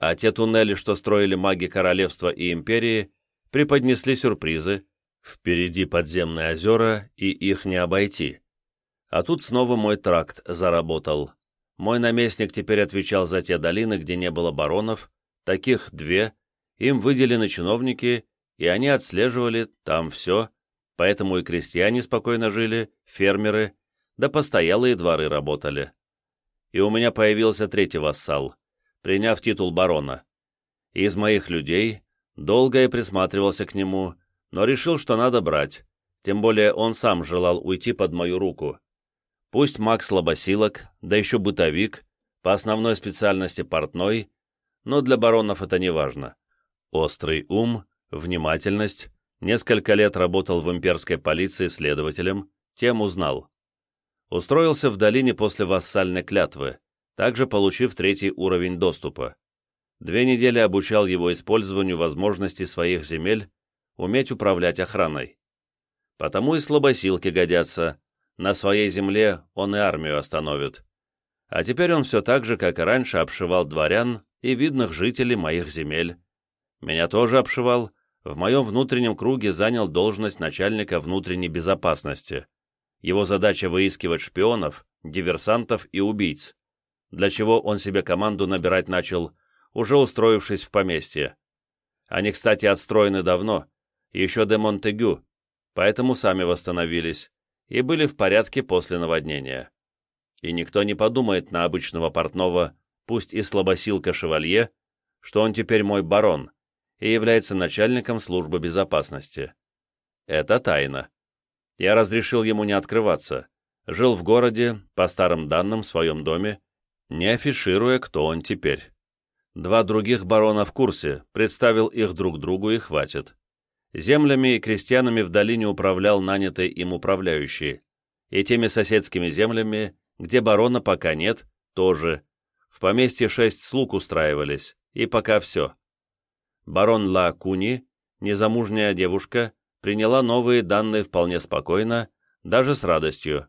А те туннели, что строили маги королевства и империи, преподнесли сюрпризы, впереди подземные озера, и их не обойти. А тут снова мой тракт заработал. Мой наместник теперь отвечал за те долины, где не было баронов, таких две, им выделены чиновники, и они отслеживали там все, поэтому и крестьяне спокойно жили, фермеры, да постоялые дворы работали. И у меня появился третий вассал, приняв титул барона. Из моих людей долго я присматривался к нему, но решил, что надо брать, тем более он сам желал уйти под мою руку. Пусть маг слабосилок, да еще бытовик, по основной специальности портной, но для баронов это не важно. Острый ум, внимательность, несколько лет работал в имперской полиции следователем, тем узнал. Устроился в долине после вассальной клятвы, также получив третий уровень доступа. Две недели обучал его использованию возможностей своих земель, уметь управлять охраной. Потому и слабосилки годятся, на своей земле он и армию остановит. А теперь он все так же, как и раньше, обшивал дворян и видных жителей моих земель. Меня тоже обшивал, в моем внутреннем круге занял должность начальника внутренней безопасности. Его задача выискивать шпионов, диверсантов и убийц, для чего он себе команду набирать начал, уже устроившись в поместье. Они, кстати, отстроены давно, еще де Монтегю, поэтому сами восстановились, и были в порядке после наводнения. И никто не подумает на обычного портного, пусть и слабосилка шевалье, что он теперь мой барон и является начальником службы безопасности. Это тайна. Я разрешил ему не открываться, жил в городе, по старым данным, в своем доме, не афишируя, кто он теперь. Два других барона в курсе, представил их друг другу и хватит. Землями и крестьянами в долине управлял нанятый им управляющий, и теми соседскими землями, где барона пока нет, тоже. В поместье шесть слуг устраивались, и пока все. Барон Ла Куни, незамужняя девушка, приняла новые данные вполне спокойно, даже с радостью.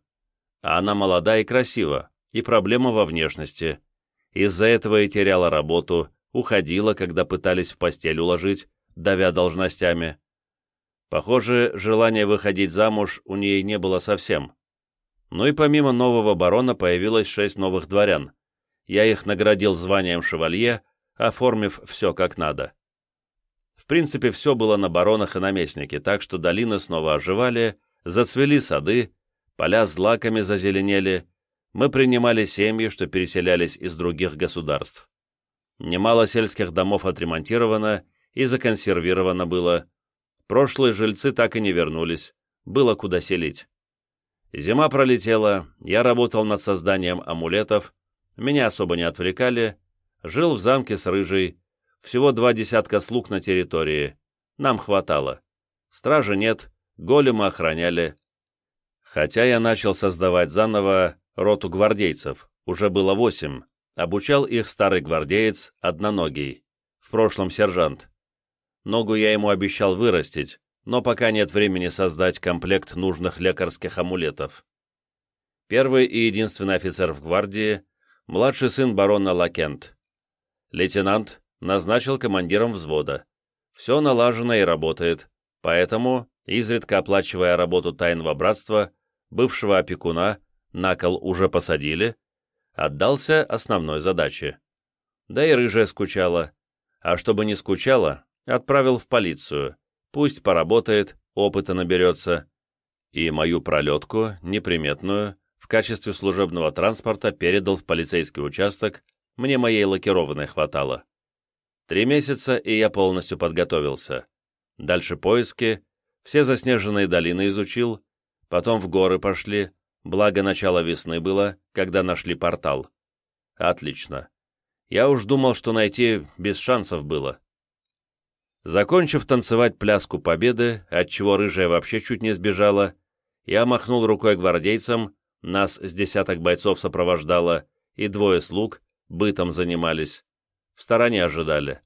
А она молода и красива, и проблема во внешности. Из-за этого и теряла работу, уходила, когда пытались в постель уложить, давя должностями. Похоже, желания выходить замуж у ней не было совсем. Ну и помимо нового барона появилось шесть новых дворян. Я их наградил званием шевалье, оформив все как надо. В принципе, все было на баронах и наместнике, так что долины снова оживали, зацвели сады, поля злаками зазеленели, мы принимали семьи, что переселялись из других государств. Немало сельских домов отремонтировано и законсервировано было, Прошлые жильцы так и не вернулись, было куда селить. Зима пролетела, я работал над созданием амулетов, меня особо не отвлекали, жил в замке с рыжей, всего два десятка слуг на территории, нам хватало. Стражи нет, голема охраняли. Хотя я начал создавать заново роту гвардейцев, уже было восемь, обучал их старый гвардеец, одноногий, в прошлом сержант. Ногу я ему обещал вырастить, но пока нет времени создать комплект нужных лекарских амулетов. Первый и единственный офицер в гвардии — младший сын барона Лакент. Лейтенант назначил командиром взвода. Все налажено и работает, поэтому, изредка оплачивая работу тайного братства, бывшего опекуна, на кол уже посадили, отдался основной задаче. Да и рыжая скучала. А чтобы не скучала, Отправил в полицию. Пусть поработает, опыта наберется. И мою пролетку, неприметную, в качестве служебного транспорта передал в полицейский участок, мне моей лакированной хватало. Три месяца, и я полностью подготовился. Дальше поиски, все заснеженные долины изучил, потом в горы пошли, благо начало весны было, когда нашли портал. Отлично. Я уж думал, что найти без шансов было. Закончив танцевать пляску победы, отчего рыжая вообще чуть не сбежала, я махнул рукой гвардейцам, нас с десяток бойцов сопровождало, и двое слуг бытом занимались. В стороне ожидали.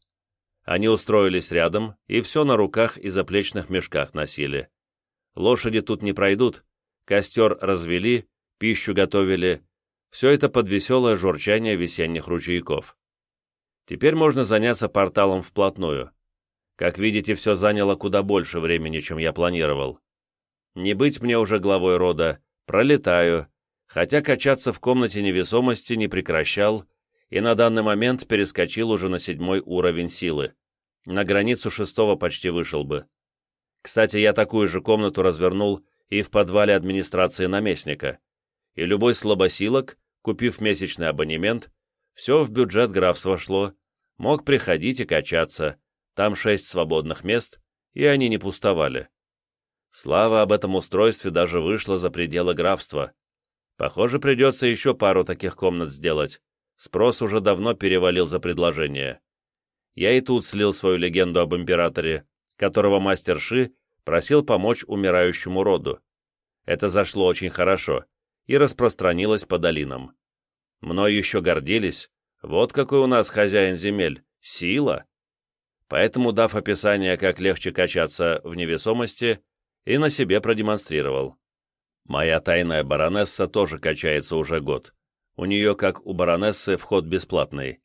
Они устроились рядом, и все на руках и заплечных мешках носили. Лошади тут не пройдут, костер развели, пищу готовили, все это под веселое журчание весенних ручейков. Теперь можно заняться порталом вплотную. Как видите, все заняло куда больше времени, чем я планировал. Не быть мне уже главой рода, пролетаю, хотя качаться в комнате невесомости не прекращал и на данный момент перескочил уже на седьмой уровень силы. На границу шестого почти вышел бы. Кстати, я такую же комнату развернул и в подвале администрации наместника. И любой слабосилок, купив месячный абонемент, все в бюджет графства шло, мог приходить и качаться, там шесть свободных мест, и они не пустовали. Слава об этом устройстве даже вышла за пределы графства. Похоже, придется еще пару таких комнат сделать. Спрос уже давно перевалил за предложение. Я и тут слил свою легенду об императоре, которого мастер Ши просил помочь умирающему роду. Это зашло очень хорошо и распространилось по долинам. Мной еще гордились. Вот какой у нас хозяин земель. Сила. Поэтому, дав описание, как легче качаться в невесомости, и на себе продемонстрировал. Моя тайная баронесса тоже качается уже год. У нее, как у баронессы, вход бесплатный.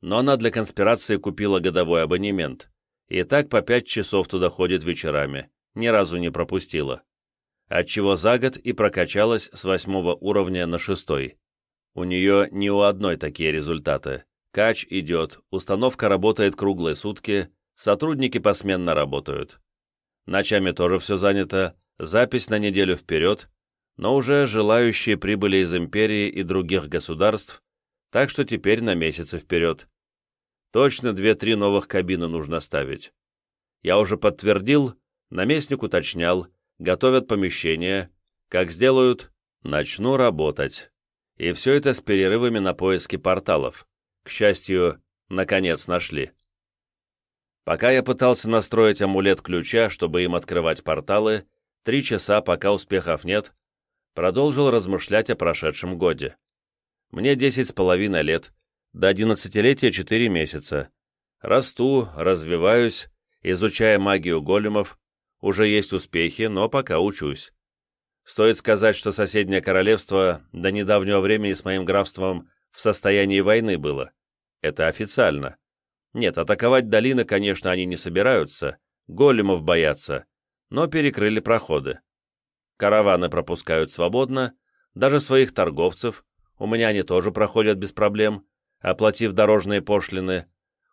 Но она для конспирации купила годовой абонемент. И так по пять часов туда ходит вечерами. Ни разу не пропустила. Отчего за год и прокачалась с восьмого уровня на шестой. У нее не у одной такие результаты. Кач идет, установка работает круглые сутки, сотрудники посменно работают. Ночами тоже все занято, запись на неделю вперед, но уже желающие прибыли из империи и других государств, так что теперь на месяцы вперед. Точно две-три новых кабины нужно ставить. Я уже подтвердил, наместник уточнял, готовят помещение, как сделают, начну работать. И все это с перерывами на поиски порталов. К счастью, наконец нашли. Пока я пытался настроить амулет ключа, чтобы им открывать порталы, три часа, пока успехов нет, продолжил размышлять о прошедшем годе. Мне десять с половиной лет, до одиннадцатилетия четыре месяца. Расту, развиваюсь, изучая магию големов, уже есть успехи, но пока учусь. Стоит сказать, что соседнее королевство до недавнего времени с моим графством в состоянии войны было. Это официально. Нет, атаковать долины, конечно, они не собираются, големов боятся, но перекрыли проходы. Караваны пропускают свободно, даже своих торговцев, у меня они тоже проходят без проблем, оплатив дорожные пошлины.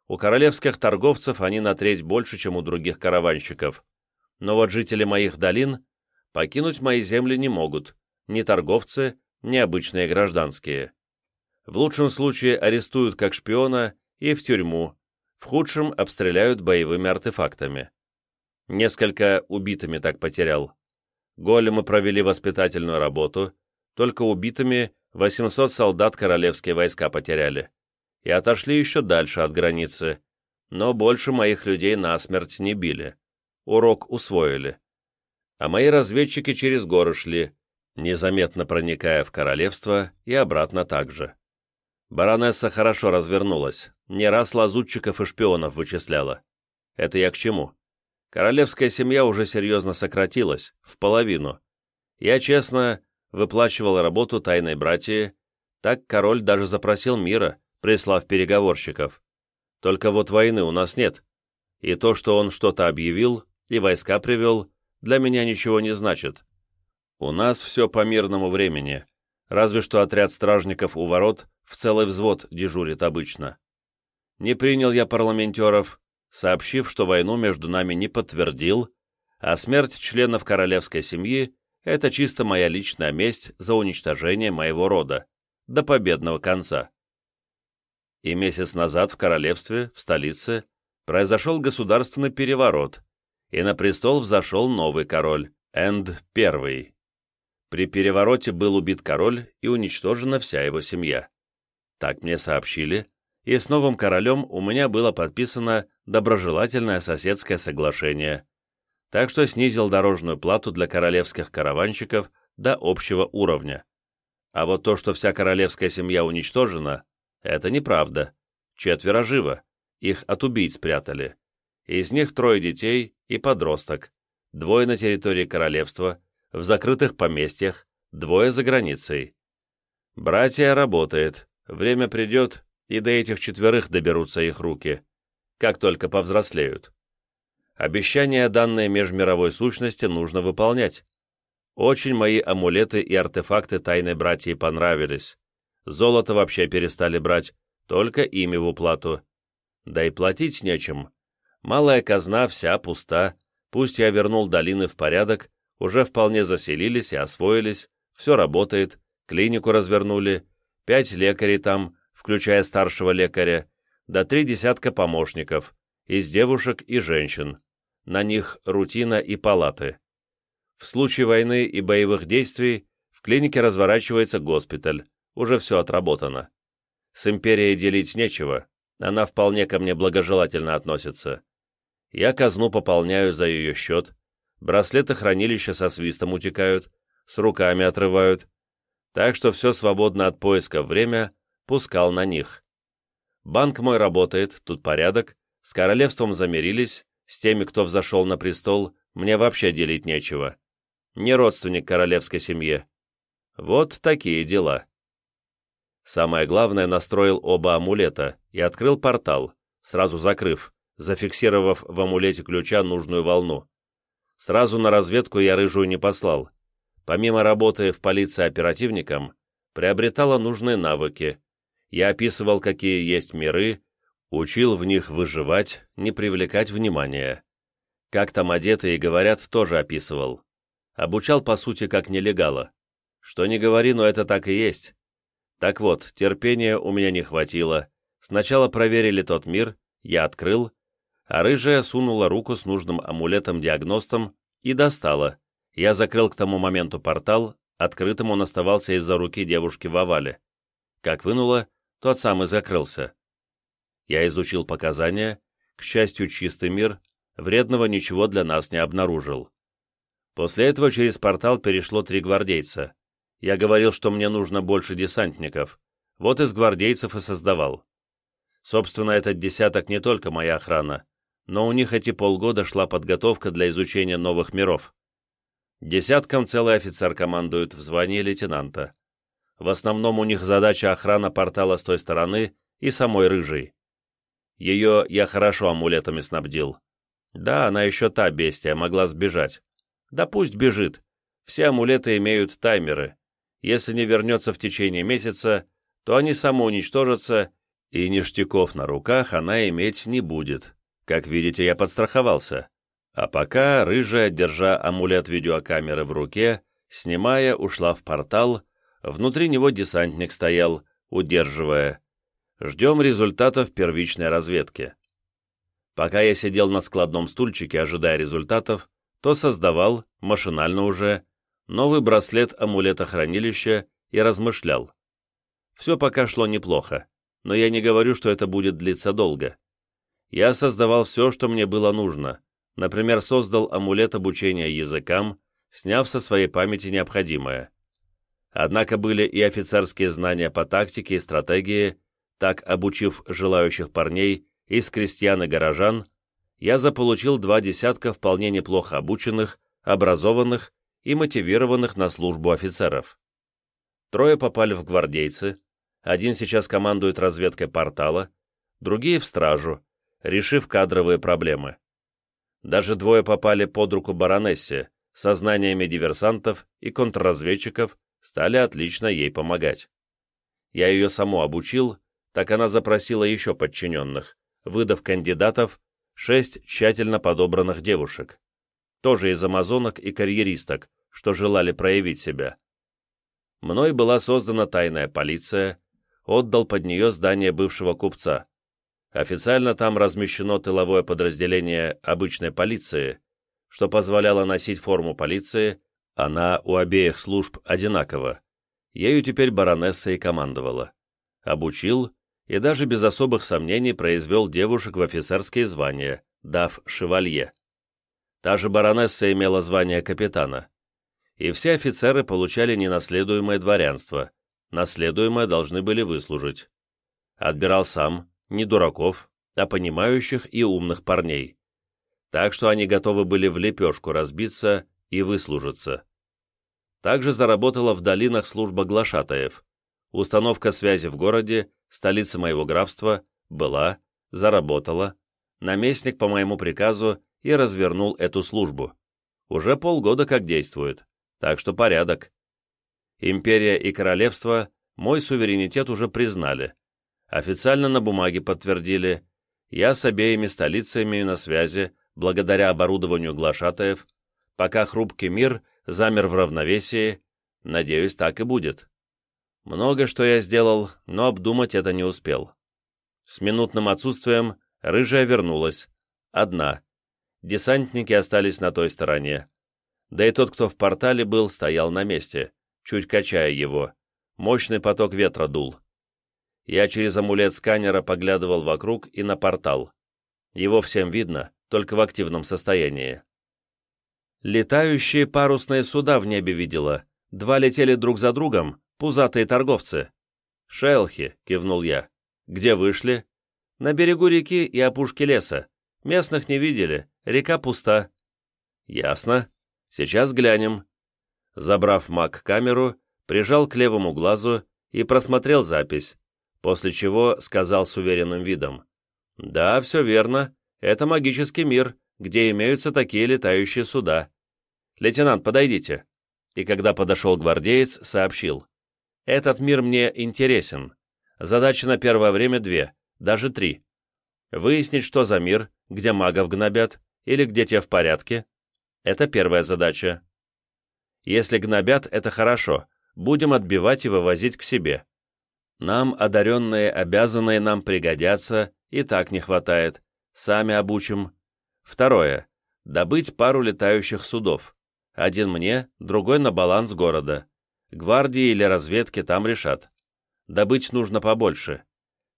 У королевских торговцев они на треть больше, чем у других караванщиков. Но вот жители моих долин покинуть мои земли не могут, ни торговцы, ни обычные гражданские. В лучшем случае арестуют как шпиона и в тюрьму, в худшем обстреляют боевыми артефактами. Несколько убитыми так потерял. Големы провели воспитательную работу, только убитыми 800 солдат королевские войска потеряли. И отошли еще дальше от границы, но больше моих людей насмерть не били. Урок усвоили. А мои разведчики через горы шли, незаметно проникая в королевство и обратно также. Баронесса хорошо развернулась, не раз лазутчиков и шпионов вычисляла. Это я к чему? Королевская семья уже серьезно сократилась, в половину. Я, честно, выплачивал работу тайной братьи, так король даже запросил мира, прислав переговорщиков. Только вот войны у нас нет. И то, что он что-то объявил и войска привел, для меня ничего не значит. У нас все по мирному времени, разве что отряд стражников у ворот в целый взвод дежурит обычно. Не принял я парламентеров, сообщив, что войну между нами не подтвердил, а смерть членов королевской семьи — это чисто моя личная месть за уничтожение моего рода, до победного конца. И месяц назад в королевстве, в столице, произошел государственный переворот, и на престол взошел новый король, Энд I. При перевороте был убит король и уничтожена вся его семья. Так мне сообщили, и с новым королем у меня было подписано доброжелательное соседское соглашение, так что снизил дорожную плату для королевских караванщиков до общего уровня. А вот то, что вся королевская семья уничтожена, это неправда. Четверо живо, их от убийц спрятали. Из них трое детей и подросток, двое на территории королевства, в закрытых поместьях, двое за границей. Братья работает, Время придет, и до этих четверых доберутся их руки, как только повзрослеют. Обещания, данные межмировой сущности, нужно выполнять. Очень мои амулеты и артефакты тайной братьи понравились. Золото вообще перестали брать, только ими в уплату. Да и платить нечем. Малая казна вся пуста, пусть я вернул долины в порядок, уже вполне заселились и освоились, все работает, клинику развернули, пять лекарей там, включая старшего лекаря, да три десятка помощников, из девушек и женщин. На них рутина и палаты. В случае войны и боевых действий в клинике разворачивается госпиталь, уже все отработано. С империей делить нечего, она вполне ко мне благожелательно относится. Я казну пополняю за ее счет, браслеты хранилища со свистом утекают, с руками отрывают, так что все свободно от поиска время пускал на них. Банк мой работает, тут порядок, с королевством замирились, с теми, кто взошел на престол, мне вообще делить нечего. Не родственник королевской семье. Вот такие дела. Самое главное, настроил оба амулета и открыл портал, сразу закрыв, зафиксировав в амулете ключа нужную волну. Сразу на разведку я рыжую не послал. Помимо работы в полиции оперативником, приобретала нужные навыки. Я описывал, какие есть миры, учил в них выживать, не привлекать внимания. Как там одеты и говорят, тоже описывал. Обучал, по сути, как нелегала. Что не говори, но это так и есть. Так вот, терпения у меня не хватило. Сначала проверили тот мир, я открыл, а рыжая сунула руку с нужным амулетом-диагностом и достала. Я закрыл к тому моменту портал, открытым он оставался из-за руки девушки в овале. Как вынула, тот сам и закрылся. Я изучил показания, к счастью, чистый мир, вредного ничего для нас не обнаружил. После этого через портал перешло три гвардейца. Я говорил, что мне нужно больше десантников. Вот из гвардейцев и создавал. Собственно, этот десяток не только моя охрана, но у них эти полгода шла подготовка для изучения новых миров. Десятком целый офицер командует в звании лейтенанта. В основном у них задача охрана портала с той стороны и самой рыжей. Ее я хорошо амулетами снабдил. Да, она еще та бестия, могла сбежать. Да пусть бежит. Все амулеты имеют таймеры. Если не вернется в течение месяца, то они самоуничтожатся, и ништяков на руках она иметь не будет. Как видите, я подстраховался. А пока рыжая, держа амулет видеокамеры в руке, снимая, ушла в портал, внутри него десантник стоял, удерживая. Ждем результатов первичной разведки. Пока я сидел на складном стульчике, ожидая результатов, то создавал, машинально уже, новый браслет амулета-хранилища и размышлял. Все пока шло неплохо, но я не говорю, что это будет длиться долго. Я создавал все, что мне было нужно. Например, создал амулет обучения языкам, сняв со своей памяти необходимое. Однако были и офицерские знания по тактике и стратегии, так обучив желающих парней из крестьян и горожан, я заполучил два десятка вполне неплохо обученных, образованных и мотивированных на службу офицеров. Трое попали в гвардейцы, один сейчас командует разведкой портала, другие в стражу, решив кадровые проблемы. Даже двое попали под руку баронессе, со знаниями диверсантов и контрразведчиков стали отлично ей помогать. Я ее саму обучил, так она запросила еще подчиненных, выдав кандидатов шесть тщательно подобранных девушек тоже из амазонок и карьеристок, что желали проявить себя. Мной была создана тайная полиция, отдал под нее здание бывшего купца. Официально там размещено тыловое подразделение обычной полиции, что позволяло носить форму полиции, она у обеих служб одинакова. Ею теперь баронесса и командовала. Обучил и даже без особых сомнений произвел девушек в офицерские звания, дав шевалье. Та же баронесса имела звание капитана. И все офицеры получали ненаследуемое дворянство, наследуемое должны были выслужить. Отбирал сам, не дураков, а понимающих и умных парней. Так что они готовы были в лепешку разбиться и выслужиться. Также заработала в долинах служба глашатаев. Установка связи в городе, столице моего графства, была, заработала. Наместник по моему приказу и развернул эту службу. Уже полгода как действует, так что порядок. Империя и королевство мой суверенитет уже признали. Официально на бумаге подтвердили, я с обеими столицами на связи, благодаря оборудованию глашатаев, пока хрупкий мир замер в равновесии, надеюсь, так и будет. Много что я сделал, но обдумать это не успел. С минутным отсутствием рыжая вернулась. Одна. Десантники остались на той стороне. Да и тот, кто в портале был, стоял на месте, чуть качая его. Мощный поток ветра дул. Я через амулет сканера поглядывал вокруг и на портал. Его всем видно, только в активном состоянии. Летающие парусные суда в небе видела. Два летели друг за другом, пузатые торговцы. «Шелхи», — кивнул я. «Где вышли?» «На берегу реки и опушке леса. Местных не видели, река пуста». «Ясно. Сейчас глянем». Забрав маг камеру, прижал к левому глазу и просмотрел запись, после чего сказал с уверенным видом. «Да, все верно. Это магический мир, где имеются такие летающие суда. Лейтенант, подойдите». И когда подошел гвардеец, сообщил. «Этот мир мне интересен. Задача на первое время две, даже три. Выяснить, что за мир, где магов гнобят, или где те в порядке. Это первая задача. Если гнобят, это хорошо. Будем отбивать и вывозить к себе. Нам, одаренные, обязанные нам пригодятся, и так не хватает. Сами обучим. Второе. Добыть пару летающих судов. Один мне, другой на баланс города. Гвардии или разведки там решат. Добыть нужно побольше.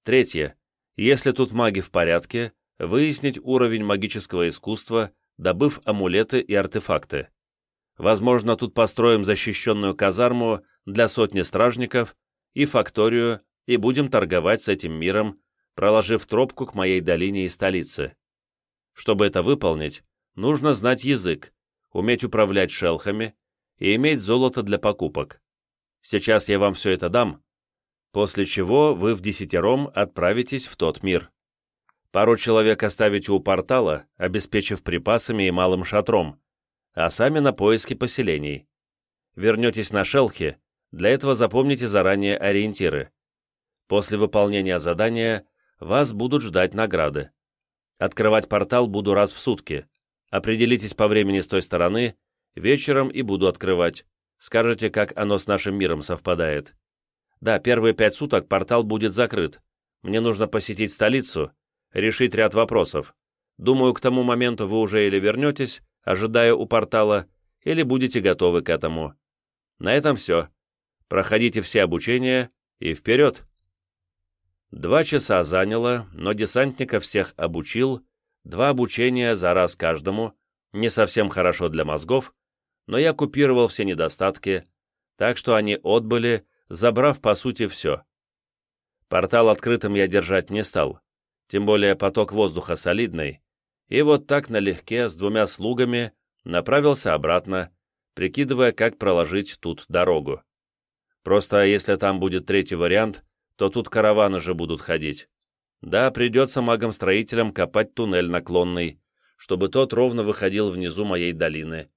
Третье. Если тут маги в порядке, выяснить уровень магического искусства, добыв амулеты и артефакты. Возможно, тут построим защищенную казарму для сотни стражников и факторию, и будем торговать с этим миром, проложив тропку к моей долине и столице. Чтобы это выполнить, нужно знать язык, уметь управлять шелхами и иметь золото для покупок. Сейчас я вам все это дам, после чего вы в десятером отправитесь в тот мир. Пару человек оставите у портала, обеспечив припасами и малым шатром, а сами на поиски поселений. Вернетесь на шелхи для этого запомните заранее ориентиры. После выполнения задания вас будут ждать награды. Открывать портал буду раз в сутки. Определитесь по времени с той стороны, вечером и буду открывать. Скажете, как оно с нашим миром совпадает. Да, первые пять суток портал будет закрыт. Мне нужно посетить столицу, решить ряд вопросов. Думаю, к тому моменту вы уже или вернетесь, ожидая у портала, или будете готовы к этому. На этом все проходите все обучения и вперед. Два часа заняло, но десантников всех обучил, два обучения за раз каждому, не совсем хорошо для мозгов, но я купировал все недостатки, так что они отбыли, забрав по сути все. Портал открытым я держать не стал, тем более поток воздуха солидный, и вот так налегке с двумя слугами направился обратно, прикидывая, как проложить тут дорогу. Просто если там будет третий вариант, то тут караваны же будут ходить. Да, придется магам-строителям копать туннель наклонный, чтобы тот ровно выходил внизу моей долины,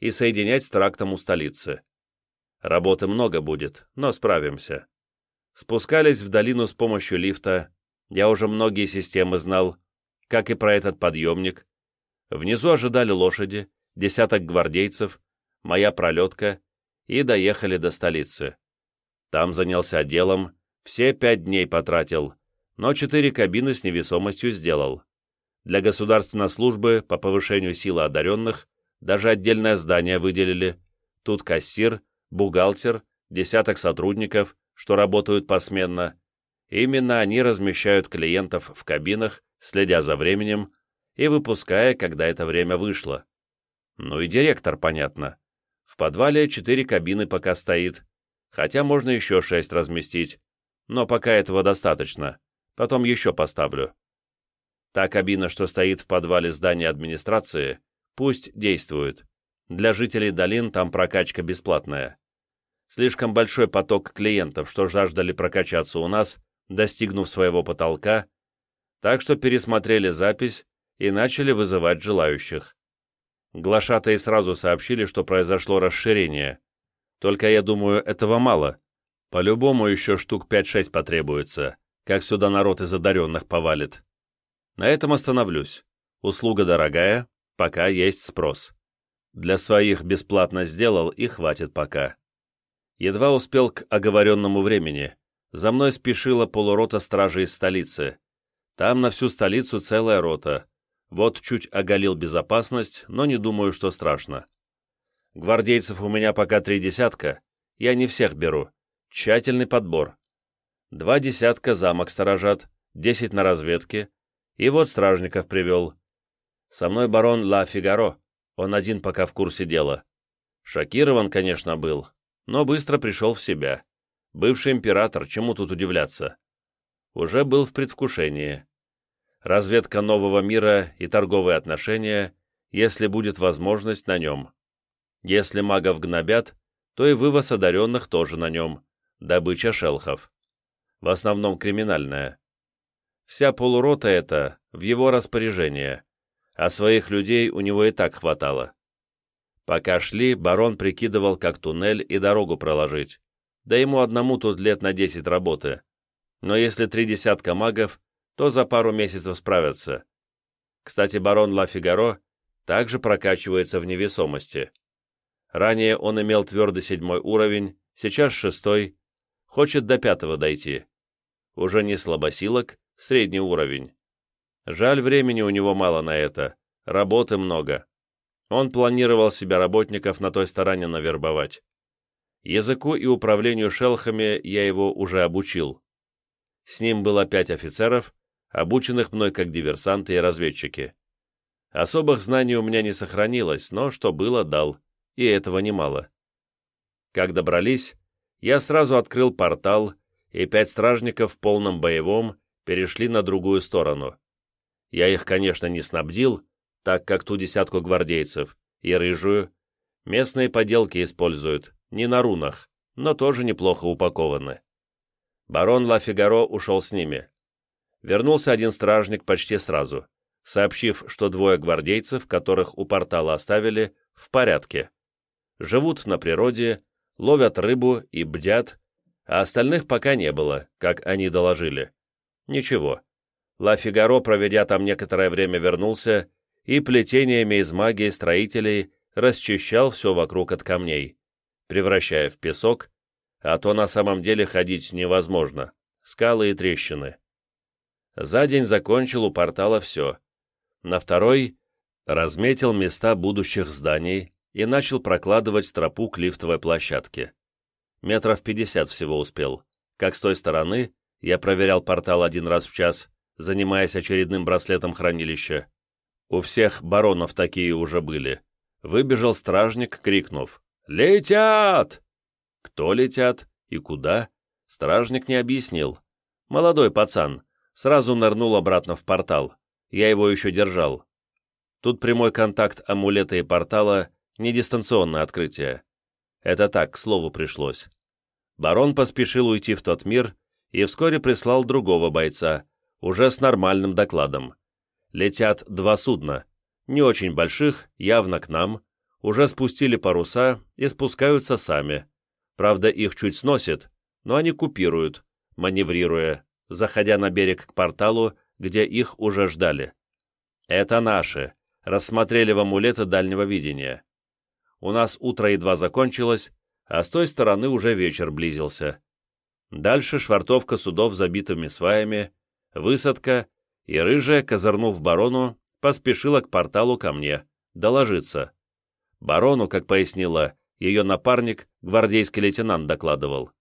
и соединять с трактом у столицы. Работы много будет, но справимся. Спускались в долину с помощью лифта, я уже многие системы знал, как и про этот подъемник. Внизу ожидали лошади, десяток гвардейцев, моя пролетка, и доехали до столицы. Там занялся делом, все пять дней потратил, но четыре кабины с невесомостью сделал. Для государственной службы по повышению силы одаренных даже отдельное здание выделили. Тут кассир, бухгалтер, десяток сотрудников, что работают посменно. Именно они размещают клиентов в кабинах, следя за временем и выпуская, когда это время вышло. Ну и директор, понятно. В подвале четыре кабины пока стоит, хотя можно еще шесть разместить, но пока этого достаточно, потом еще поставлю. Та кабина, что стоит в подвале здания администрации, пусть действует. Для жителей долин там прокачка бесплатная. Слишком большой поток клиентов, что жаждали прокачаться у нас, достигнув своего потолка, так что пересмотрели запись и начали вызывать желающих. Глашатые сразу сообщили, что произошло расширение. Только я думаю, этого мало. По-любому еще штук 5-6 потребуется, как сюда народ из одаренных повалит. На этом остановлюсь. Услуга дорогая, пока есть спрос. Для своих бесплатно сделал и хватит пока. Едва успел к оговоренному времени. За мной спешила полурота стражи из столицы. Там на всю столицу целая рота. Вот чуть оголил безопасность, но не думаю, что страшно. Гвардейцев у меня пока три десятка. Я не всех беру. Тщательный подбор. Два десятка замок сторожат, десять на разведке. И вот стражников привел. Со мной барон Ла Фигаро. Он один пока в курсе дела. Шокирован, конечно, был, но быстро пришел в себя. Бывший император, чему тут удивляться? Уже был в предвкушении. Разведка нового мира и торговые отношения, если будет возможность на нем. Если магов гнобят, то и вывоз одаренных тоже на нем, добыча шелхов. В основном криминальная. Вся полурота эта в его распоряжении, а своих людей у него и так хватало. Пока шли, барон прикидывал, как туннель и дорогу проложить. Да ему одному тут лет на десять работы. Но если три десятка магов, то за пару месяцев справятся. Кстати, барон Ла Фигаро также прокачивается в невесомости. Ранее он имел твердый седьмой уровень, сейчас шестой, хочет до пятого дойти. Уже не слабосилок, средний уровень. Жаль, времени у него мало на это, работы много. Он планировал себя работников на той стороне навербовать. Языку и управлению шелхами я его уже обучил. С ним было пять офицеров, обученных мной как диверсанты и разведчики. Особых знаний у меня не сохранилось, но что было, дал, и этого немало. Как добрались, я сразу открыл портал, и пять стражников в полном боевом перешли на другую сторону. Я их, конечно, не снабдил, так как ту десятку гвардейцев, и рыжую. Местные поделки используют, не на рунах, но тоже неплохо упакованы. Барон Ла Фигаро ушел с ними. Вернулся один стражник почти сразу, сообщив, что двое гвардейцев, которых у портала оставили, в порядке. Живут на природе, ловят рыбу и бдят, а остальных пока не было, как они доложили. Ничего, Ла Фигаро, проведя там некоторое время, вернулся и плетениями из магии строителей расчищал все вокруг от камней, превращая в песок, а то на самом деле ходить невозможно, скалы и трещины. За день закончил у портала все. На второй разметил места будущих зданий и начал прокладывать тропу к лифтовой площадке. Метров пятьдесят всего успел. Как с той стороны, я проверял портал один раз в час, занимаясь очередным браслетом хранилища. У всех баронов такие уже были. Выбежал стражник, крикнув «Летят!» Кто летят и куда, стражник не объяснил. Молодой пацан сразу нырнул обратно в портал. Я его еще держал. Тут прямой контакт амулета и портала — не дистанционное открытие. Это так, к слову, пришлось. Барон поспешил уйти в тот мир и вскоре прислал другого бойца, уже с нормальным докладом. Летят два судна, не очень больших, явно к нам, уже спустили паруса и спускаются сами. Правда, их чуть сносит, но они купируют, маневрируя, заходя на берег к порталу, где их уже ждали. Это наши, рассмотрели в амулеты дальнего видения. У нас утро едва закончилось, а с той стороны уже вечер близился. Дальше швартовка судов забитыми сваями, высадка, и рыжая, козырнув барону, поспешила к порталу ко мне, доложиться. Барону, как пояснила, ее напарник, гвардейский лейтенант, докладывал.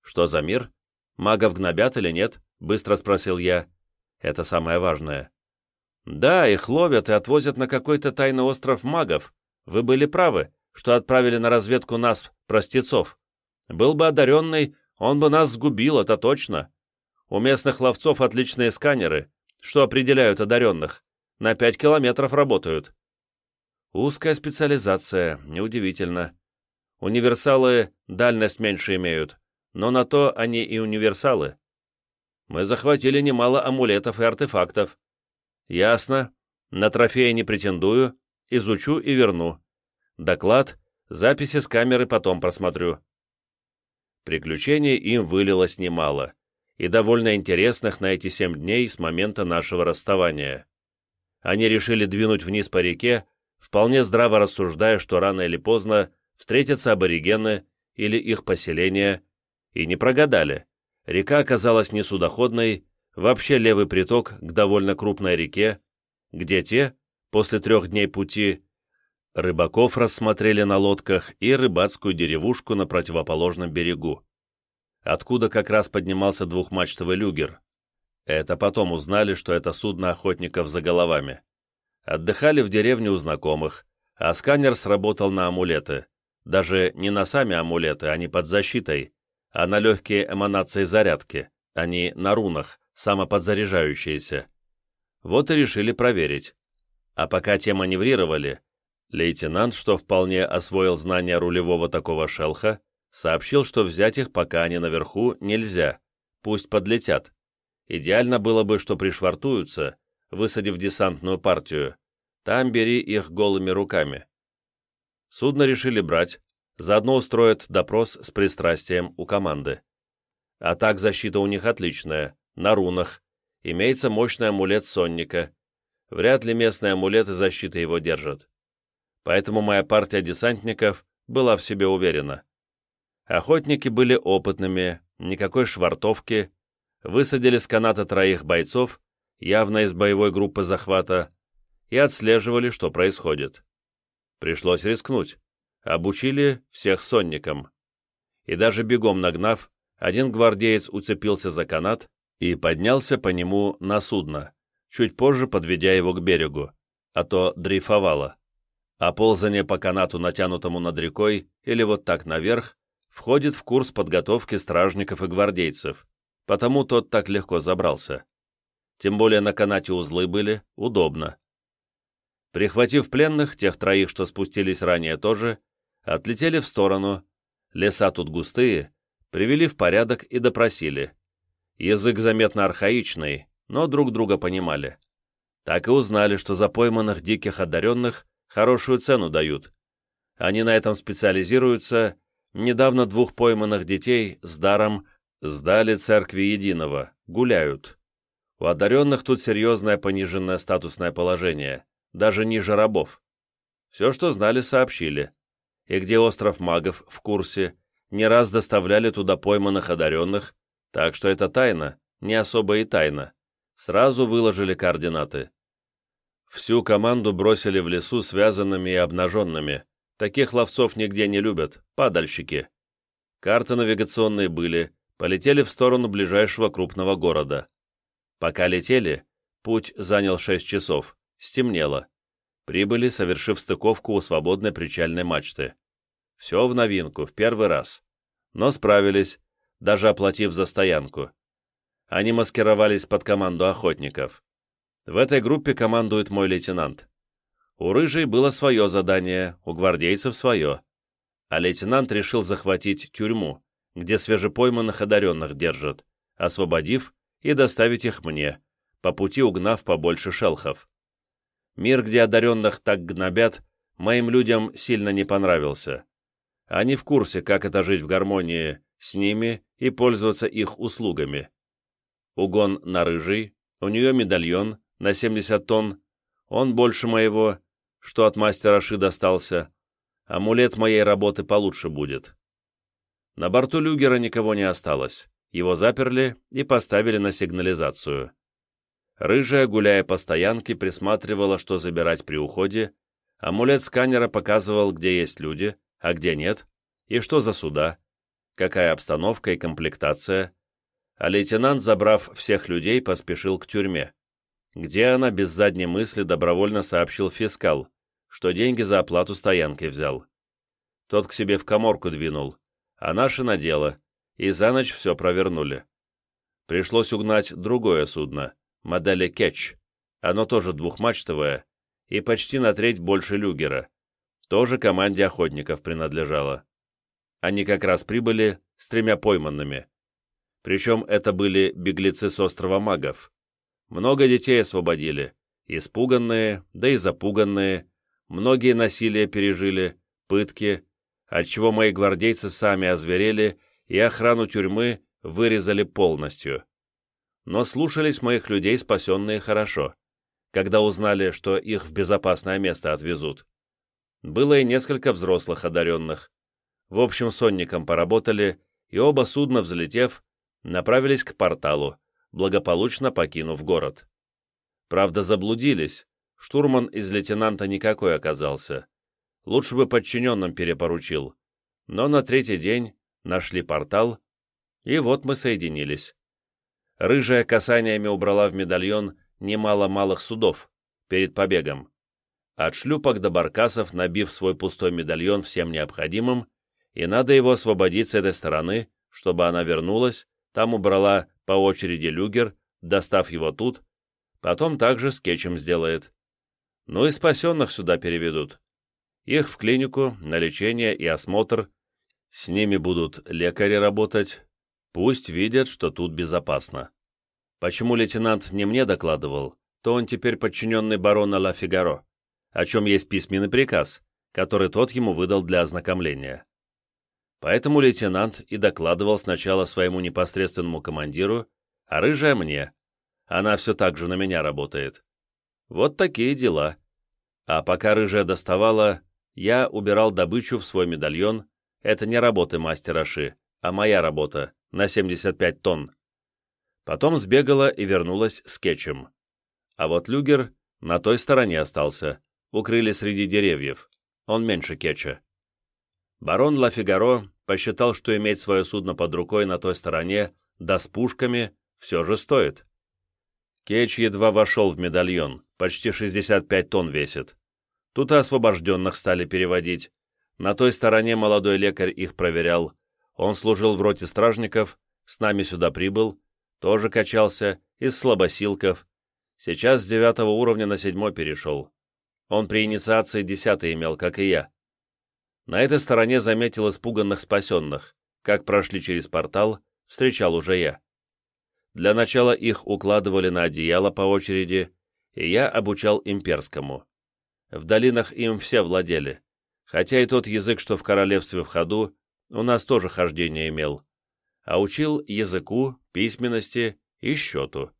«Что за мир? Магов гнобят или нет?» — быстро спросил я. «Это самое важное». «Да, их ловят и отвозят на какой-то тайный остров магов. Вы были правы, что отправили на разведку нас, простецов. Был бы одаренный, он бы нас сгубил, это точно. У местных ловцов отличные сканеры, что определяют одаренных. На пять километров работают. Узкая специализация, неудивительно. Универсалы дальность меньше имеют, но на то они и универсалы. Мы захватили немало амулетов и артефактов. Ясно. На трофеи не претендую, изучу и верну. Доклад, записи с камеры потом просмотрю. Приключений им вылилось немало, и довольно интересных на эти семь дней с момента нашего расставания. Они решили двинуть вниз по реке, вполне здраво рассуждая, что рано или поздно встретятся аборигены или их поселения, и не прогадали. Река оказалась несудоходной, вообще левый приток к довольно крупной реке, где те, после трех дней пути, рыбаков рассмотрели на лодках и рыбацкую деревушку на противоположном берегу, откуда как раз поднимался двухмачтовый люгер. Это потом узнали, что это судно охотников за головами. Отдыхали в деревне у знакомых, а сканер сработал на амулеты. Даже не на сами амулеты, они под защитой, а на легкие эманации зарядки, они на рунах, самоподзаряжающиеся. Вот и решили проверить. А пока те маневрировали, лейтенант, что вполне освоил знания рулевого такого шелха, сообщил, что взять их, пока они наверху, нельзя, пусть подлетят. Идеально было бы, что пришвартуются, высадив десантную партию. Там бери их голыми руками. Судно решили брать, заодно устроят допрос с пристрастием у команды. А так защита у них отличная, на рунах. Имеется мощный амулет сонника. Вряд ли местные амулеты защиты его держат. Поэтому моя партия десантников была в себе уверена. Охотники были опытными, никакой швартовки, высадили с каната троих бойцов, явно из боевой группы захвата, и отслеживали, что происходит. Пришлось рискнуть. Обучили всех сонникам. И даже бегом нагнав, один гвардеец уцепился за канат и поднялся по нему на судно, чуть позже подведя его к берегу, а то дрейфовало. А ползание по канату, натянутому над рекой, или вот так наверх, входит в курс подготовки стражников и гвардейцев, потому тот так легко забрался. Тем более на канате узлы были, удобно. Прихватив пленных, тех троих, что спустились ранее тоже, отлетели в сторону. Леса тут густые, привели в порядок и допросили. Язык заметно архаичный, но друг друга понимали. Так и узнали, что за пойманных диких одаренных хорошую цену дают. Они на этом специализируются. Недавно двух пойманных детей с даром Сдали церкви единого, гуляют. У одаренных тут серьезное пониженное статусное положение, даже ниже рабов. Все, что знали, сообщили. И где остров магов в курсе, не раз доставляли туда пойманных одаренных, так что это тайна, не особо и тайна. Сразу выложили координаты. Всю команду бросили в лесу связанными и обнаженными. Таких ловцов нигде не любят, падальщики. Карты навигационные были, полетели в сторону ближайшего крупного города. Пока летели, путь занял 6 часов, стемнело. Прибыли, совершив стыковку у свободной причальной мачты. Все в новинку, в первый раз. Но справились, даже оплатив за стоянку. Они маскировались под команду охотников. В этой группе командует мой лейтенант. У Рыжей было свое задание, у гвардейцев свое. А лейтенант решил захватить тюрьму, где свежепойманных одаренных держат, освободив и доставить их мне, по пути угнав побольше шелхов. Мир, где одаренных так гнобят, моим людям сильно не понравился. Они в курсе, как это жить в гармонии с ними и пользоваться их услугами. Угон на рыжий, у нее медальон на 70 тонн, он больше моего, что от мастера Ши достался. Амулет моей работы получше будет. На борту люгера никого не осталось. Его заперли и поставили на сигнализацию. Рыжая, гуляя по стоянке, присматривала, что забирать при уходе. Амулет сканера показывал, где есть люди, а где нет, и что за суда, какая обстановка и комплектация. А лейтенант, забрав всех людей, поспешил к тюрьме, где она без задней мысли добровольно сообщил фискал, что деньги за оплату стоянки взял. Тот к себе в коморку двинул, а наши на дело, и за ночь все провернули. Пришлось угнать другое судно, модели «Кетч». Оно тоже двухмачтовое и почти на треть больше люгера. Тоже команде охотников принадлежало. Они как раз прибыли с тремя пойманными. Причем это были беглецы с острова Магов. Много детей освободили, испуганные, да и запуганные, многие насилия пережили, пытки, отчего мои гвардейцы сами озверели и охрану тюрьмы вырезали полностью. Но слушались моих людей спасенные хорошо, когда узнали, что их в безопасное место отвезут. Было и несколько взрослых одаренных. В общем, сонником поработали, и оба судна, взлетев, направились к порталу, благополучно покинув город. Правда, заблудились. Штурман из лейтенанта никакой оказался. Лучше бы подчиненным перепоручил. Но на третий день нашли портал, и вот мы соединились. Рыжая касаниями убрала в медальон немало малых судов перед побегом. От шлюпок до баркасов, набив свой пустой медальон всем необходимым, и надо его освободить с этой стороны, чтобы она вернулась, там убрала по очереди люгер, достав его тут, потом также скетчем сделает. Ну и спасенных сюда переведут. Их в клинику, на лечение и осмотр. С ними будут лекари работать. Пусть видят, что тут безопасно. Почему лейтенант не мне докладывал, то он теперь подчиненный барона Ла Фигаро, о чем есть письменный приказ, который тот ему выдал для ознакомления. Поэтому лейтенант и докладывал сначала своему непосредственному командиру, а рыжая мне. Она все так же на меня работает. Вот такие дела. А пока рыжая доставала, я убирал добычу в свой медальон. Это не работы мастера Ши, а моя работа, на 75 тонн. Потом сбегала и вернулась с кетчем. А вот люгер на той стороне остался, укрыли среди деревьев. Он меньше кетча. Барон Ла Фигаро посчитал, что иметь свое судно под рукой на той стороне, да с пушками, все же стоит. Кетч едва вошел в медальон, почти 65 тонн весит. Тут и освобожденных стали переводить. На той стороне молодой лекарь их проверял. Он служил в роте стражников, с нами сюда прибыл, тоже качался, из слабосилков. Сейчас с девятого уровня на седьмой перешел. Он при инициации десятый имел, как и я. На этой стороне заметил испуганных спасенных. Как прошли через портал, встречал уже я. Для начала их укладывали на одеяло по очереди, и я обучал имперскому. В долинах им все владели, хотя и тот язык, что в королевстве в ходу, у нас тоже хождение имел, а учил языку, письменности и счету.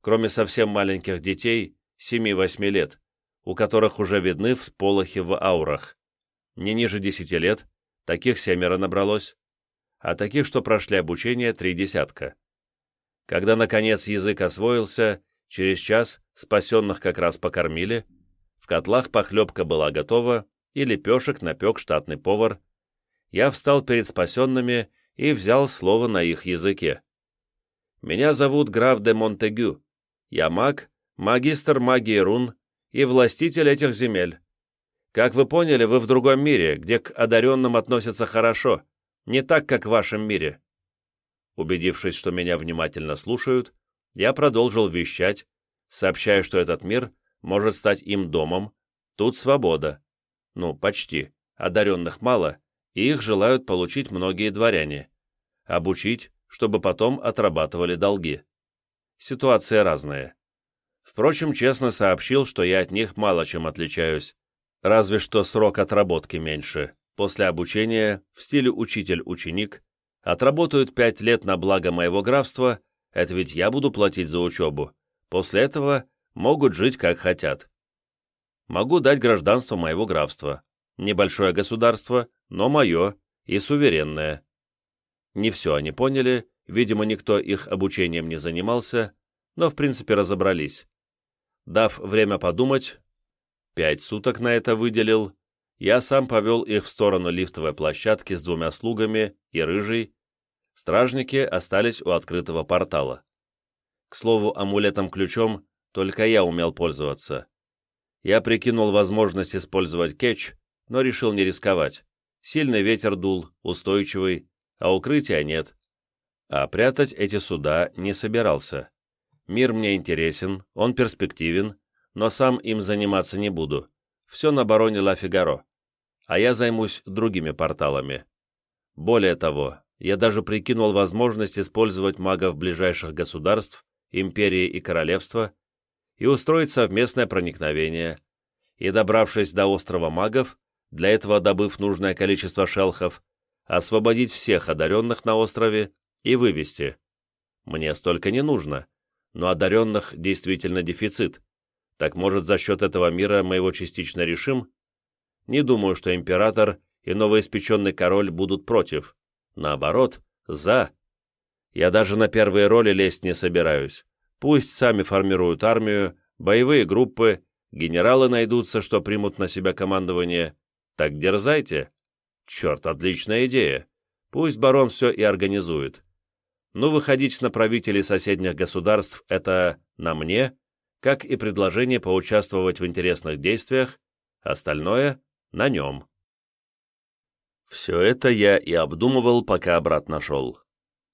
Кроме совсем маленьких детей, 7-8 лет, у которых уже видны всполохи в аурах не ниже десяти лет, таких семеро набралось, а таких, что прошли обучение, три десятка. Когда, наконец, язык освоился, через час спасенных как раз покормили, в котлах похлебка была готова, и лепешек напек штатный повар. Я встал перед спасенными и взял слово на их языке. «Меня зовут граф де Монтегю. Я маг, магистр магии рун и властитель этих земель. Как вы поняли, вы в другом мире, где к одаренным относятся хорошо, не так, как в вашем мире». Убедившись, что меня внимательно слушают, я продолжил вещать, сообщая, что этот мир может стать им домом, тут свобода. Ну, почти. Одаренных мало, и их желают получить многие дворяне. Обучить, чтобы потом отрабатывали долги. Ситуация разная. Впрочем, честно сообщил, что я от них мало чем отличаюсь, Разве что срок отработки меньше. После обучения, в стиле учитель-ученик, отработают пять лет на благо моего графства, это ведь я буду платить за учебу. После этого могут жить как хотят. Могу дать гражданство моего графства. Небольшое государство, но мое и суверенное. Не все они поняли, видимо, никто их обучением не занимался, но в принципе разобрались. Дав время подумать, Пять суток на это выделил. Я сам повел их в сторону лифтовой площадки с двумя слугами и рыжий. Стражники остались у открытого портала. К слову, амулетом-ключом только я умел пользоваться. Я прикинул возможность использовать кетч, но решил не рисковать. Сильный ветер дул, устойчивый, а укрытия нет. А прятать эти суда не собирался. Мир мне интересен, он перспективен, но сам им заниматься не буду. Все на бароне Ла Фигаро. А я займусь другими порталами. Более того, я даже прикинул возможность использовать магов ближайших государств, империи и королевства, и устроить совместное проникновение, и, добравшись до острова магов, для этого добыв нужное количество шелхов, освободить всех одаренных на острове и вывести. Мне столько не нужно, но одаренных действительно дефицит. Так может, за счет этого мира мы его частично решим? Не думаю, что император и новоиспеченный король будут против. Наоборот, за. Я даже на первые роли лезть не собираюсь. Пусть сами формируют армию, боевые группы, генералы найдутся, что примут на себя командование. Так дерзайте. Черт, отличная идея. Пусть барон все и организует. Ну, выходить на правителей соседних государств — это на мне, как и предложение поучаствовать в интересных действиях, остальное — на нем. Все это я и обдумывал, пока обратно шел.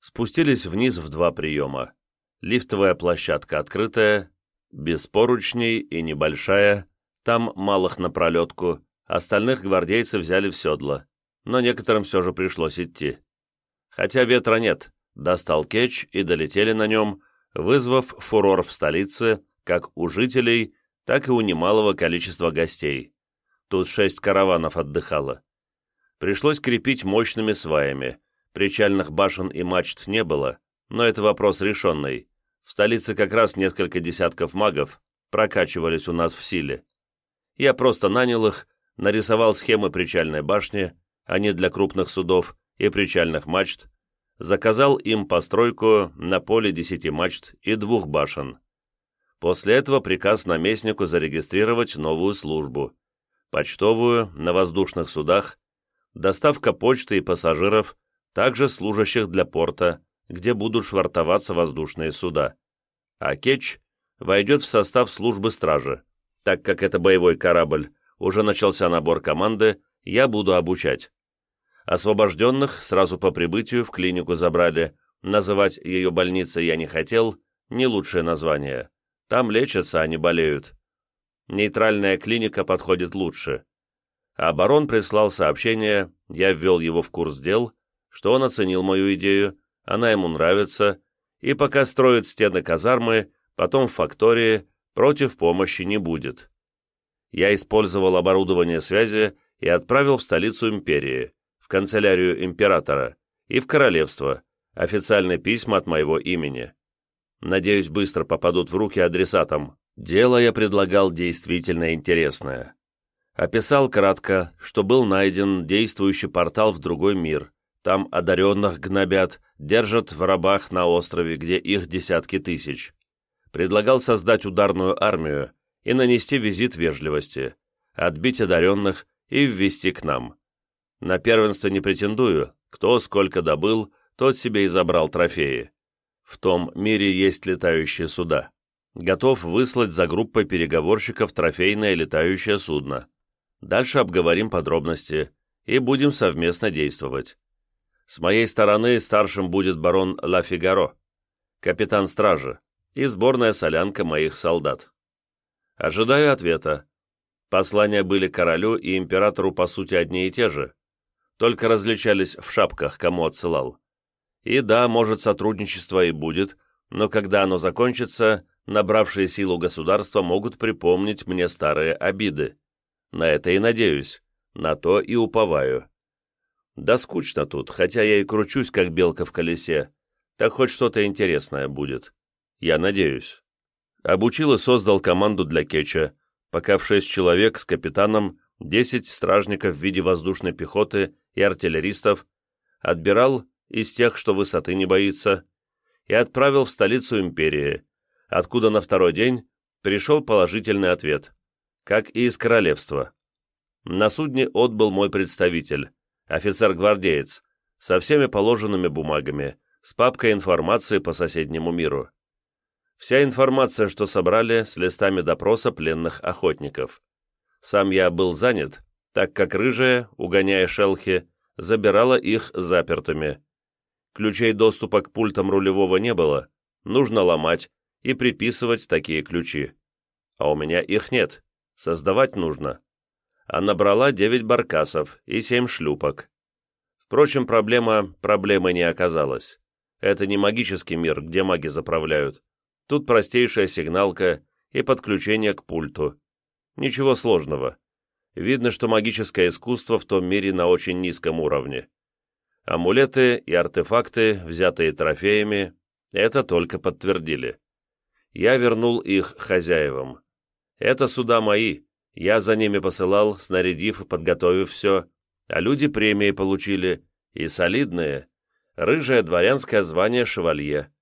Спустились вниз в два приема. Лифтовая площадка открытая, без поручней и небольшая, там малых на пролетку, остальных гвардейцы взяли в седло, но некоторым все же пришлось идти. Хотя ветра нет, достал кетч и долетели на нем, вызвав фурор в столице, как у жителей, так и у немалого количества гостей. Тут шесть караванов отдыхало. Пришлось крепить мощными сваями. Причальных башен и мачт не было, но это вопрос решенный. В столице как раз несколько десятков магов прокачивались у нас в силе. Я просто нанял их, нарисовал схемы причальной башни, они для крупных судов и причальных мачт, заказал им постройку на поле десяти мачт и двух башен. После этого приказ наместнику зарегистрировать новую службу, почтовую на воздушных судах доставка почты и пассажиров, также служащих для порта, где будут швартоваться воздушные суда. А Кетч войдет в состав службы стражи. Так как это боевой корабль, уже начался набор команды, я буду обучать. Освобожденных сразу по прибытию в клинику забрали, называть ее больницей я не хотел, не лучшее название. Там лечатся, а не болеют. Нейтральная клиника подходит лучше а барон прислал сообщение, я ввел его в курс дел, что он оценил мою идею, она ему нравится, и пока строят стены казармы, потом в фактории, против помощи не будет. Я использовал оборудование связи и отправил в столицу империи, в канцелярию императора и в королевство, официальные письма от моего имени. Надеюсь, быстро попадут в руки адресатам. Дело я предлагал действительно интересное описал кратко, что был найден действующий портал в другой мир. Там одаренных гнобят, держат в рабах на острове, где их десятки тысяч. Предлагал создать ударную армию и нанести визит вежливости, отбить одаренных и ввести к нам. На первенство не претендую, кто сколько добыл, тот себе и забрал трофеи. В том мире есть летающие суда. Готов выслать за группой переговорщиков трофейное летающее судно. Дальше обговорим подробности и будем совместно действовать. С моей стороны старшим будет барон Ла Фигаро, капитан стражи и сборная солянка моих солдат. Ожидаю ответа. Послания были королю и императору по сути одни и те же, только различались в шапках, кому отсылал. И да, может, сотрудничество и будет, но когда оно закончится, набравшие силу государства могут припомнить мне старые обиды. На это и надеюсь, на то и уповаю. Да скучно тут, хотя я и кручусь, как белка в колесе. Так хоть что-то интересное будет. Я надеюсь. Обучил и создал команду для кетча, пока в шесть человек с капитаном, десять стражников в виде воздушной пехоты и артиллеристов, отбирал из тех, что высоты не боится, и отправил в столицу империи, откуда на второй день пришел положительный ответ как и из королевства. На судне отбыл мой представитель, офицер-гвардеец, со всеми положенными бумагами, с папкой информации по соседнему миру. Вся информация, что собрали, с листами допроса пленных охотников. Сам я был занят, так как рыжая, угоняя шелхи, забирала их запертыми. Ключей доступа к пультам рулевого не было, нужно ломать и приписывать такие ключи. А у меня их нет. Создавать нужно. А набрала девять баркасов и семь шлюпок. В Впрочем, проблема проблемой не оказалась. Это не магический мир, где маги заправляют. Тут простейшая сигналка и подключение к пульту. Ничего сложного. Видно, что магическое искусство в том мире на очень низком уровне. Амулеты и артефакты, взятые трофеями, это только подтвердили. Я вернул их хозяевам. Это суда мои, я за ними посылал, снарядив и подготовив все, а люди премии получили, и солидные, рыжее дворянское звание шевалье.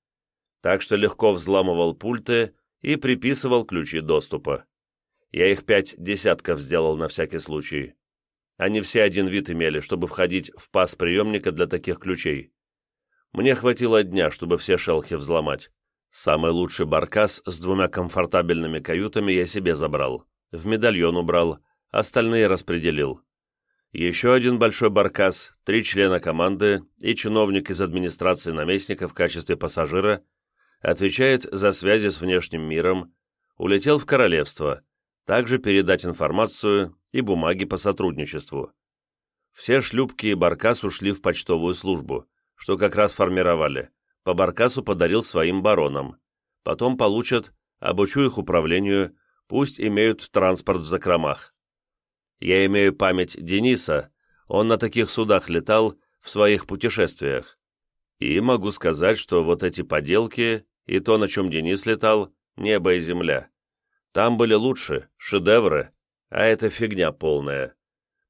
Так что легко взламывал пульты и приписывал ключи доступа. Я их пять десятков сделал на всякий случай. Они все один вид имели, чтобы входить в паз приемника для таких ключей. Мне хватило дня, чтобы все шелхи взломать. Самый лучший баркас с двумя комфортабельными каютами я себе забрал. В медальон убрал, остальные распределил. Еще один большой баркас, три члена команды и чиновник из администрации наместника в качестве пассажира отвечает за связи с внешним миром, улетел в королевство, также передать информацию и бумаги по сотрудничеству. Все шлюпки и баркас ушли в почтовую службу, что как раз формировали. По баркасу подарил своим баронам. Потом получат, обучу их управлению, пусть имеют транспорт в закромах. Я имею память Дениса, он на таких судах летал в своих путешествиях. И могу сказать, что вот эти поделки и то, на чем Денис летал, небо и земля. Там были лучше, шедевры, а это фигня полная.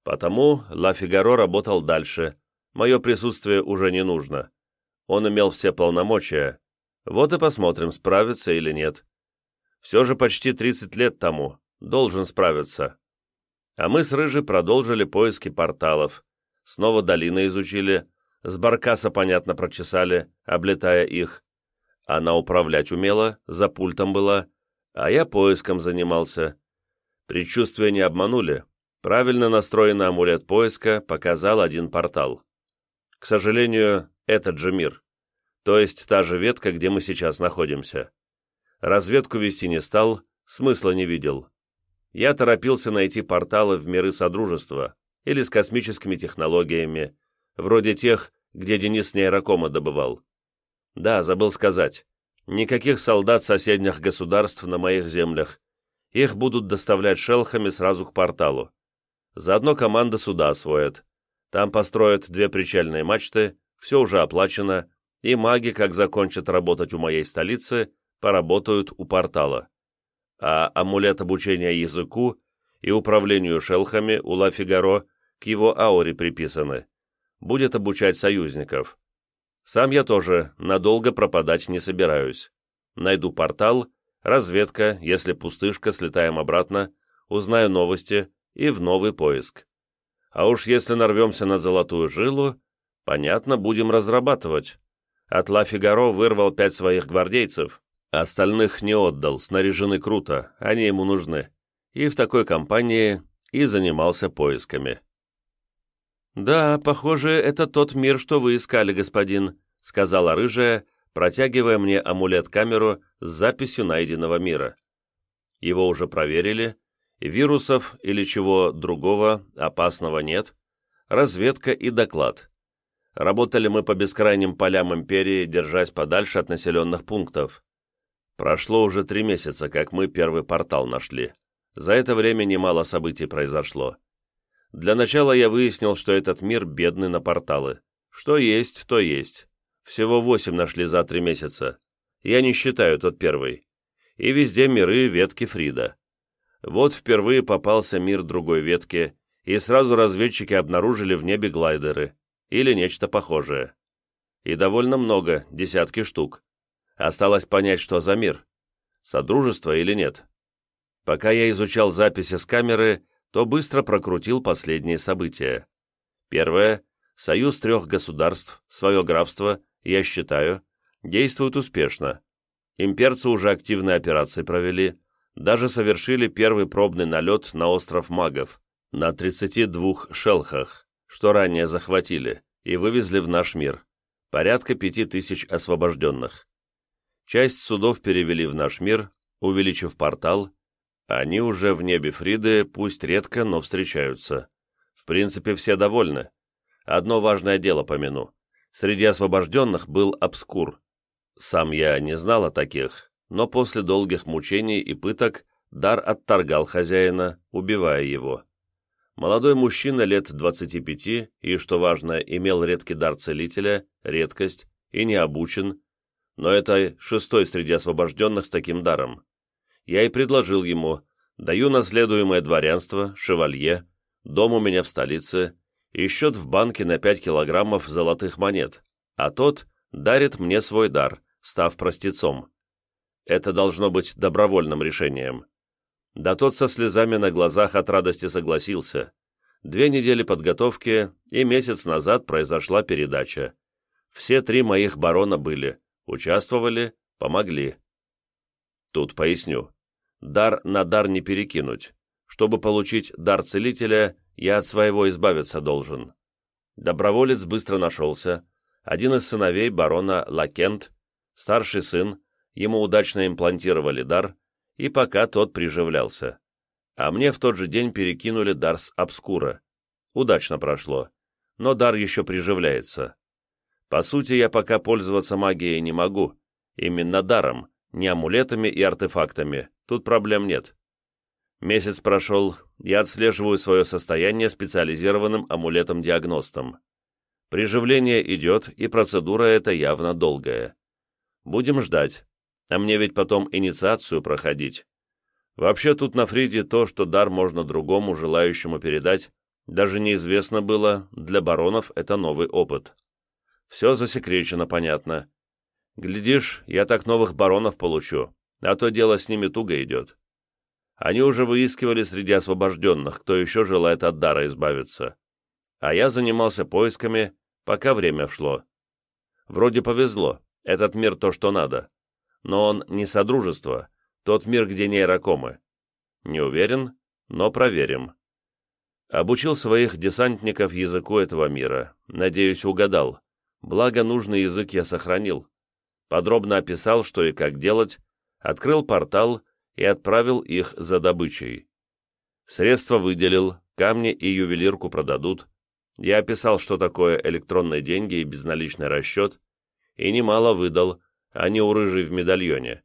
Потому Ла Фигаро работал дальше, мое присутствие уже не нужно. Он имел все полномочия, вот и посмотрим, справится или нет. Все же почти 30 лет тому, должен справиться. А мы с Рыжей продолжили поиски порталов, снова долины изучили, с баркаса, понятно, прочесали, облетая их. Она управлять умела, за пультом была, а я поиском занимался. Предчувствия не обманули. Правильно настроенный амулет поиска показал один портал. К сожалению, этот же мир. То есть та же ветка, где мы сейчас находимся. Разведку вести не стал, смысла не видел. Я торопился найти порталы в миры Содружества или с космическими технологиями, вроде тех, где Денис нейрокома добывал. Да, забыл сказать. Никаких солдат соседних государств на моих землях. Их будут доставлять шелхами сразу к порталу. Заодно команда суда освоит. Там построят две причальные мачты, все уже оплачено, и маги, как закончат работать у моей столицы, поработают у портала. А амулет обучения языку и управлению шелхами у Ла Фигаро к его ауре приписаны. Будет обучать союзников. Сам я тоже надолго пропадать не собираюсь. Найду портал, разведка, если пустышка, слетаем обратно, узнаю новости и в новый поиск. А уж если нарвемся на золотую жилу, понятно, будем разрабатывать. От Ла Фигаро вырвал пять своих гвардейцев, остальных не отдал, снаряжены круто, они ему нужны. И в такой компании и занимался поисками. «Да, похоже, это тот мир, что вы искали, господин», — сказала рыжая, протягивая мне амулет-камеру с записью найденного мира. Его уже проверили, вирусов или чего другого опасного нет, разведка и доклад. Работали мы по бескрайним полям империи, держась подальше от населенных пунктов. Прошло уже три месяца, как мы первый портал нашли. За это время немало событий произошло. Для начала я выяснил, что этот мир бедный на порталы. Что есть, то есть. Всего восемь нашли за три месяца. Я не считаю тот первый. И везде миры ветки Фрида. Вот впервые попался мир другой ветки, и сразу разведчики обнаружили в небе глайдеры или нечто похожее. И довольно много, десятки штук. Осталось понять, что за мир. Содружество или нет. Пока я изучал записи с камеры, то быстро прокрутил последние события. Первое. Союз трех государств, свое графство, я считаю, действует успешно. Имперцы уже активные операции провели, даже совершили первый пробный налет на остров магов, на 32 шелхах, что ранее захватили, и вывезли в наш мир. Порядка пяти тысяч освобожденных. Часть судов перевели в наш мир, увеличив портал, они уже в небе Фриды, пусть редко, но встречаются. В принципе, все довольны. Одно важное дело помяну. Среди освобожденных был обскур. Сам я не знал о таких, но после долгих мучений и пыток дар отторгал хозяина, убивая его. Молодой мужчина лет 25 и, что важно, имел редкий дар целителя, редкость, и не обучен, но это шестой среди освобожденных с таким даром. Я и предложил ему, даю наследуемое дворянство, шевалье, дом у меня в столице и счет в банке на 5 килограммов золотых монет, а тот дарит мне свой дар, став простецом. Это должно быть добровольным решением. Да тот со слезами на глазах от радости согласился. Две недели подготовки, и месяц назад произошла передача. Все три моих барона были, участвовали, помогли. Тут поясню. Дар на дар не перекинуть. Чтобы получить дар целителя, я от своего избавиться должен. Доброволец быстро нашелся. Один из сыновей барона Лакент, старший сын, ему удачно имплантировали дар, и пока тот приживлялся. А мне в тот же день перекинули дар с обскура. Удачно прошло, но дар еще приживляется. По сути, я пока пользоваться магией не могу, именно даром, не амулетами и артефактами, тут проблем нет. Месяц прошел, я отслеживаю свое состояние специализированным амулетом-диагностом. Приживление идет, и процедура эта явно долгая. Будем ждать, а мне ведь потом инициацию проходить. Вообще тут на Фриде то, что дар можно другому, желающему передать, даже неизвестно было, для баронов это новый опыт. Все засекречено, понятно. Глядишь, я так новых баронов получу, а то дело с ними туго идет. Они уже выискивали среди освобожденных, кто еще желает от дара избавиться. А я занимался поисками, пока время шло. Вроде повезло, этот мир то, что надо. Но он не содружество, тот мир, где нейрокомы. Не уверен, но проверим. Обучил своих десантников языку этого мира. Надеюсь, угадал. Благо, нужный язык я сохранил. Подробно описал, что и как делать, открыл портал и отправил их за добычей. Средства выделил, камни и ювелирку продадут. Я описал, что такое электронные деньги и безналичный расчет, и немало выдал, а не у рыжей в медальоне.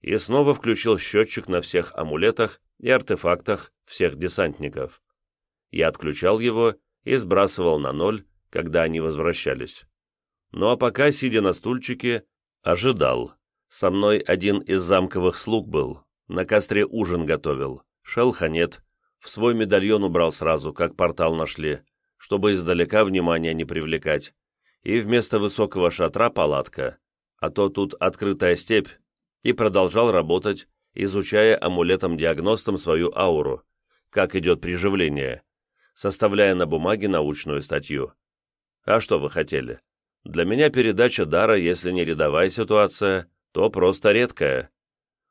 И снова включил счетчик на всех амулетах и артефактах всех десантников. Я отключал его и сбрасывал на ноль, когда они возвращались. Ну а пока, сидя на стульчике, ожидал. Со мной один из замковых слуг был, на костре ужин готовил. Шелха нет. В свой медальон убрал сразу, как портал нашли, чтобы издалека внимания не привлекать. И вместо высокого шатра палатка, а то тут открытая степь, и продолжал работать, изучая амулетом-диагностом свою ауру, как идет приживление, составляя на бумаге научную статью. А что вы хотели? Для меня передача дара, если не рядовая ситуация, то просто редкая.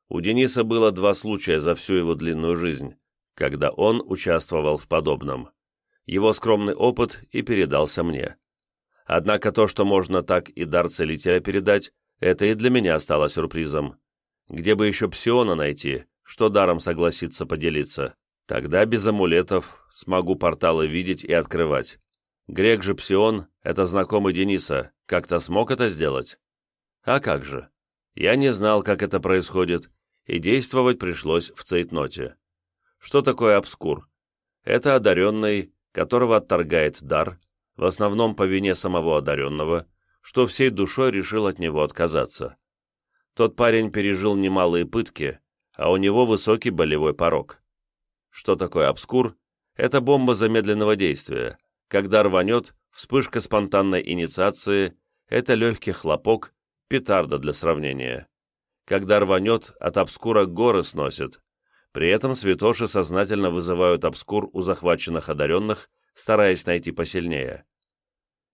У Дениса было два случая за всю его длинную жизнь, когда он участвовал в подобном. Его скромный опыт и передался мне. Однако то, что можно так и дар целителя передать, это и для меня стало сюрпризом. Где бы еще псиона найти, что даром согласится поделиться? Тогда без амулетов смогу порталы видеть и открывать. Грек же псион — это знакомый Дениса, как-то смог это сделать? А как же? Я не знал, как это происходит, и действовать пришлось в цейтноте. Что такое обскур? Это одаренный, которого отторгает дар, в основном по вине самого одаренного, что всей душой решил от него отказаться. Тот парень пережил немалые пытки, а у него высокий болевой порог. Что такое обскур? Это бомба замедленного действия. Когда рванет, вспышка спонтанной инициации – это легкий хлопок, петарда для сравнения. Когда рванет, от обскура горы сносит. При этом святоши сознательно вызывают обскур у захваченных одаренных, стараясь найти посильнее.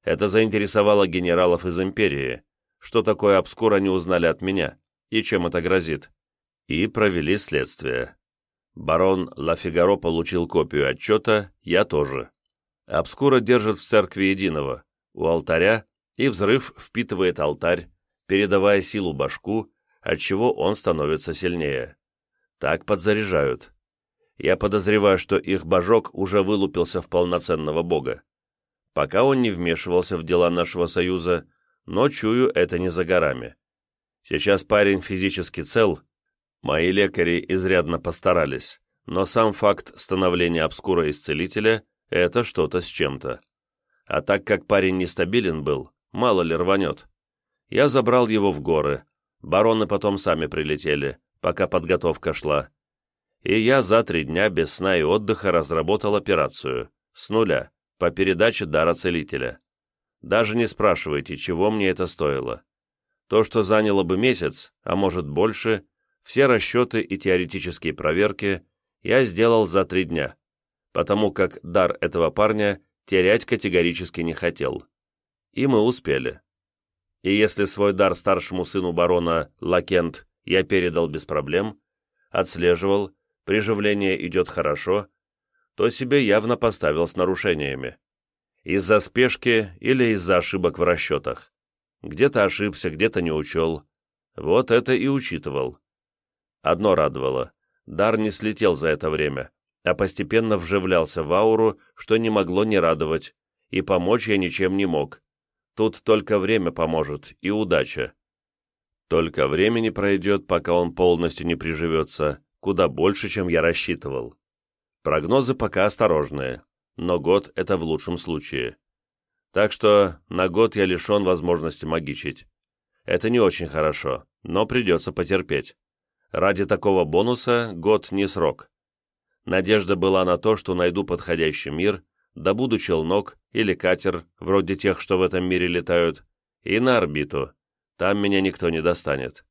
Это заинтересовало генералов из империи. Что такое обскур они узнали от меня, и чем это грозит. И провели следствие. Барон Ла Фигаро получил копию отчета, я тоже. Обскура держит в церкви единого, у алтаря, и взрыв впитывает алтарь, передавая силу башку, отчего он становится сильнее. Так подзаряжают. Я подозреваю, что их божок уже вылупился в полноценного бога. пока он не вмешивался в дела нашего союза, но, чую, это не за горами. Сейчас парень физически цел, мои лекари изрядно постарались, но сам факт становления обскура исцелителя — это что-то с чем-то. А так как парень нестабилен был, мало ли рванет. Я забрал его в горы, бароны потом сами прилетели, пока подготовка шла. И я за три дня без сна и отдыха разработал операцию, с нуля, по передаче дара целителя. Даже не спрашивайте, чего мне это стоило. То, что заняло бы месяц, а может больше, все расчеты и теоретические проверки я сделал за три дня, потому как дар этого парня терять категорически не хотел. И мы успели. И если свой дар старшему сыну барона Лакент я передал без проблем, отслеживал, приживление идет хорошо, то себе явно поставил с нарушениями. Из-за спешки или из-за ошибок в расчетах. Где-то ошибся, где-то не учел. Вот это и учитывал. Одно радовало. Дар не слетел за это время, а постепенно вживлялся в ауру, что не могло не радовать, и помочь я ничем не мог. Тут только время поможет и удача. Только времени пройдет, пока он полностью не приживется, куда больше, чем я рассчитывал. Прогнозы пока осторожные, но год — это в лучшем случае. Так что на год я лишен возможности магичить. Это не очень хорошо, но придется потерпеть. Ради такого бонуса год не срок. Надежда была на то, что найду подходящий мир, добуду челнок или катер, вроде тех, что в этом мире летают, и на орбиту. Там меня никто не достанет.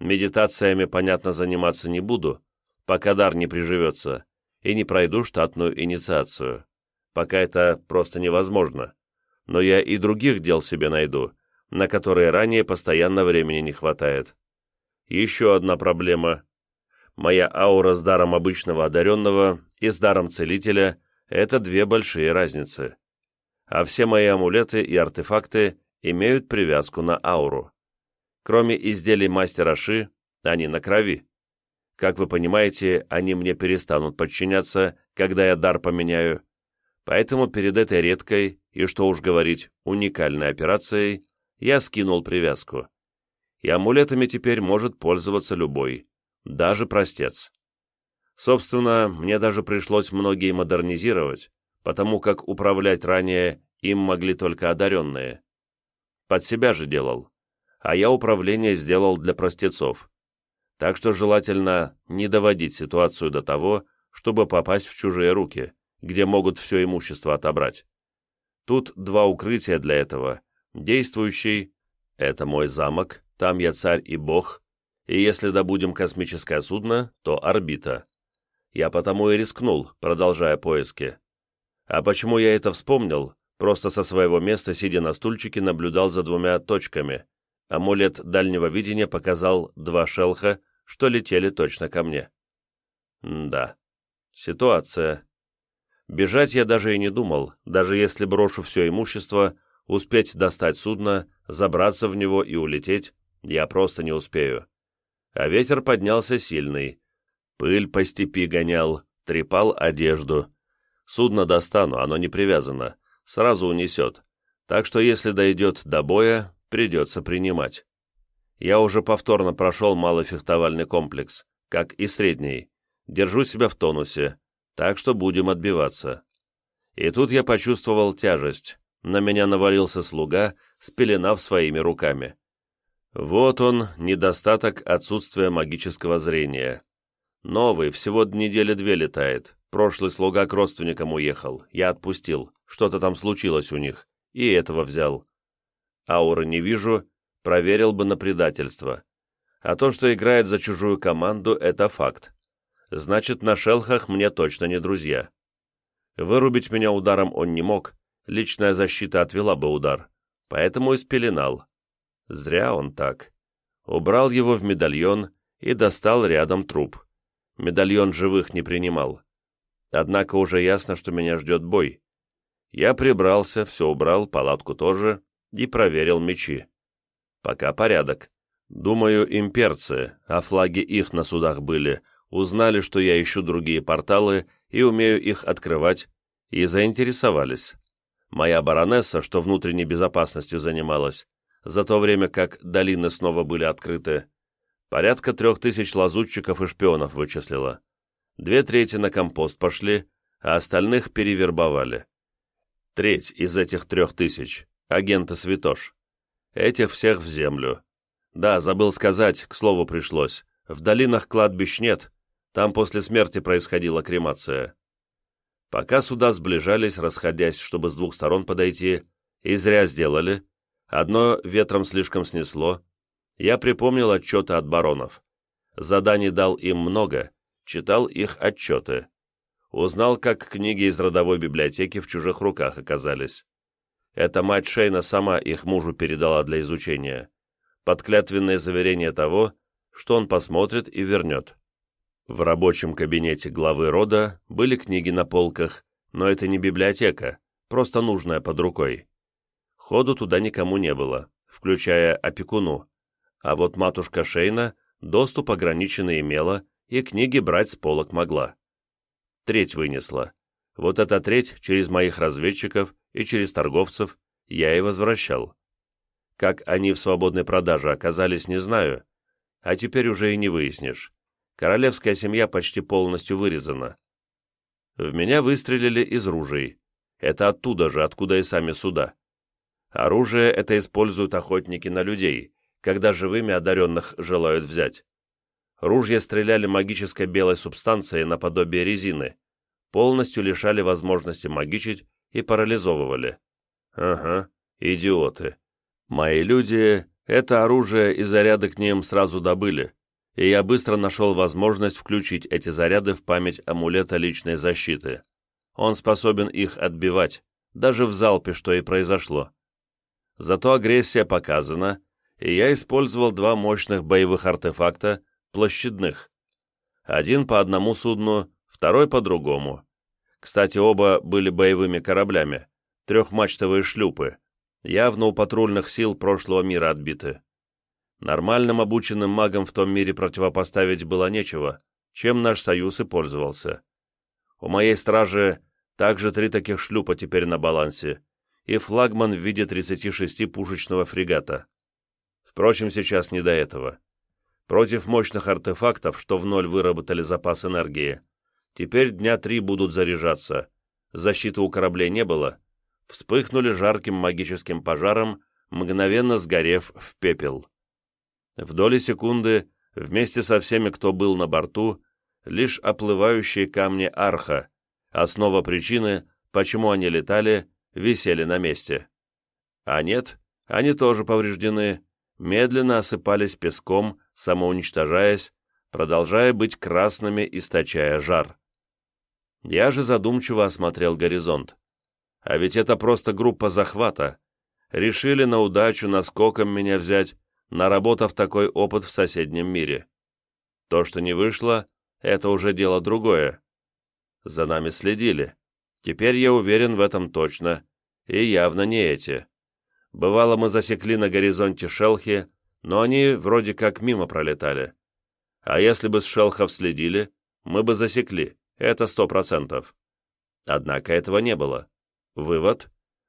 Медитациями, понятно, заниматься не буду, пока дар не приживется, и не пройду штатную инициацию. Пока это просто невозможно. Но я и других дел себе найду, на которые ранее постоянно времени не хватает. Еще одна проблема. Моя аура с даром обычного одаренного и с даром целителя — это две большие разницы. А все мои амулеты и артефакты имеют привязку на ауру. Кроме изделий мастера Ши, они на крови. Как вы понимаете, они мне перестанут подчиняться, когда я дар поменяю. Поэтому перед этой редкой, и что уж говорить, уникальной операцией, я скинул привязку и амулетами теперь может пользоваться любой, даже простец. Собственно, мне даже пришлось многие модернизировать, потому как управлять ранее им могли только одаренные. Под себя же делал, а я управление сделал для простецов. Так что желательно не доводить ситуацию до того, чтобы попасть в чужие руки, где могут все имущество отобрать. Тут два укрытия для этого. Действующий — это мой замок, там я царь и бог, и если добудем космическое судно, то орбита. Я потому и рискнул, продолжая поиски. А почему я это вспомнил? Просто со своего места, сидя на стульчике, наблюдал за двумя точками. Амулет дальнего видения показал два шелха, что летели точно ко мне. М да, ситуация. Бежать я даже и не думал, даже если брошу все имущество, успеть достать судно, забраться в него и улететь, я просто не успею. А ветер поднялся сильный. Пыль по степи гонял, трепал одежду. Судно достану, оно не привязано, сразу унесет. Так что если дойдет до боя, придется принимать. Я уже повторно прошел малый фехтовальный комплекс, как и средний. Держу себя в тонусе, так что будем отбиваться. И тут я почувствовал тяжесть. На меня навалился слуга, спеленав своими руками. Вот он, недостаток отсутствия магического зрения. Новый, всего недели две летает. Прошлый слуга к родственникам уехал. Я отпустил. Что-то там случилось у них. И этого взял. Ауры не вижу. Проверил бы на предательство. А то, что играет за чужую команду, это факт. Значит, на шелхах мне точно не друзья. Вырубить меня ударом он не мог. Личная защита отвела бы удар. Поэтому и спеленал. Зря он так. Убрал его в медальон и достал рядом труп. Медальон живых не принимал. Однако уже ясно, что меня ждет бой. Я прибрался, все убрал, палатку тоже, и проверил мечи. Пока порядок. Думаю, имперцы, а флаги их на судах были, узнали, что я ищу другие порталы и умею их открывать, и заинтересовались. Моя баронесса, что внутренней безопасностью занималась, за то время как долины снова были открыты, порядка трех тысяч лазутчиков и шпионов вычислила. Две трети на компост пошли, а остальных перевербовали. Треть из этих трех тысяч — агенты Святош. Этих всех в землю. Да, забыл сказать, к слову пришлось. В долинах кладбищ нет, там после смерти происходила кремация. Пока суда сближались, расходясь, чтобы с двух сторон подойти, и зря сделали, одно ветром слишком снесло, я припомнил отчеты от баронов. Заданий дал им много, читал их отчеты. Узнал, как книги из родовой библиотеки в чужих руках оказались. Эта мать Шейна сама их мужу передала для изучения. Подклятвенное заверение того, что он посмотрит и вернет. В рабочем кабинете главы рода были книги на полках, но это не библиотека, просто нужная под рукой. Ходу туда никому не было, включая опекуну, а вот матушка Шейна доступ ограниченный имела и книги брать с полок могла. Треть вынесла. Вот эта треть через моих разведчиков и через торговцев я и возвращал. Как они в свободной продаже оказались, не знаю, а теперь уже и не выяснишь королевская семья почти полностью вырезана. В меня выстрелили из ружей. Это оттуда же, откуда и сами суда. Оружие это используют охотники на людей, когда живыми одаренных желают взять. Ружья стреляли магической белой субстанцией наподобие резины, полностью лишали возможности магичить и парализовывали. Ага, идиоты. Мои люди это оружие и заряды к ним сразу добыли, и я быстро нашел возможность включить эти заряды в память амулета личной защиты. Он способен их отбивать, даже в залпе, что и произошло. Зато агрессия показана, и я использовал два мощных боевых артефакта, площадных. Один по одному судну, второй по другому. Кстати, оба были боевыми кораблями, трехмачтовые шлюпы, явно у патрульных сил прошлого мира отбиты. Нормальным обученным магам в том мире противопоставить было нечего, чем наш союз и пользовался. У моей стражи также три таких шлюпа теперь на балансе, и флагман в виде 36-пушечного фрегата. Впрочем, сейчас не до этого. Против мощных артефактов, что в ноль выработали запас энергии, теперь дня три будут заряжаться. Защиты у кораблей не было. Вспыхнули жарким магическим пожаром, мгновенно сгорев в пепел. В доли секунды, вместе со всеми, кто был на борту, лишь оплывающие камни арха, основа причины, почему они летали, висели на месте. А нет, они тоже повреждены, медленно осыпались песком, самоуничтожаясь, продолжая быть красными, источая жар. Я же задумчиво осмотрел горизонт. А ведь это просто группа захвата. Решили на удачу наскоком меня взять, наработав такой опыт в соседнем мире. То, что не вышло, это уже дело другое. За нами следили. Теперь я уверен в этом точно, и явно не эти. Бывало, мы засекли на горизонте шелхи, но они вроде как мимо пролетали. А если бы с шелхов следили, мы бы засекли, это сто процентов. Однако этого не было. Вывод.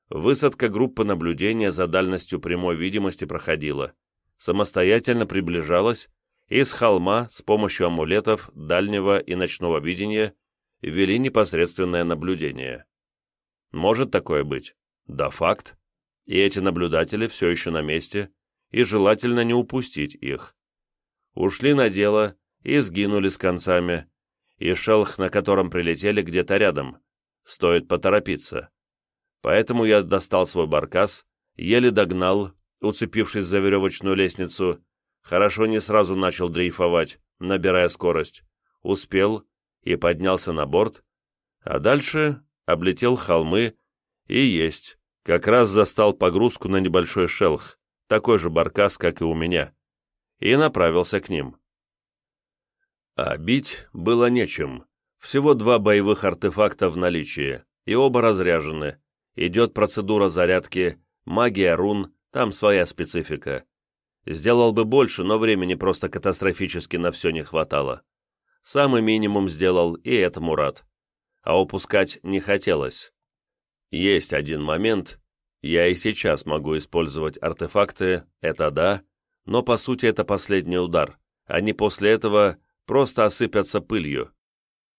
Высадка группы наблюдения за дальностью прямой видимости проходила самостоятельно приближалась и с холма с помощью амулетов дальнего и ночного видения вели непосредственное наблюдение. Может такое быть? Да, факт. И эти наблюдатели все еще на месте, и желательно не упустить их. Ушли на дело и сгинули с концами, и шелх, на котором прилетели, где-то рядом. Стоит поторопиться. Поэтому я достал свой баркас, еле догнал, уцепившись за веревочную лестницу, хорошо не сразу начал дрейфовать, набирая скорость, успел и поднялся на борт, а дальше облетел холмы и есть, как раз застал погрузку на небольшой шелх, такой же баркас, как и у меня, и направился к ним. А бить было нечем. Всего два боевых артефакта в наличии, и оба разряжены. Идет процедура зарядки, магия рун, там своя специфика. Сделал бы больше, но времени просто катастрофически на все не хватало. Самый минимум сделал, и этому рад. А упускать не хотелось. Есть один момент. Я и сейчас могу использовать артефакты, это да, но по сути это последний удар. Они после этого просто осыпятся пылью.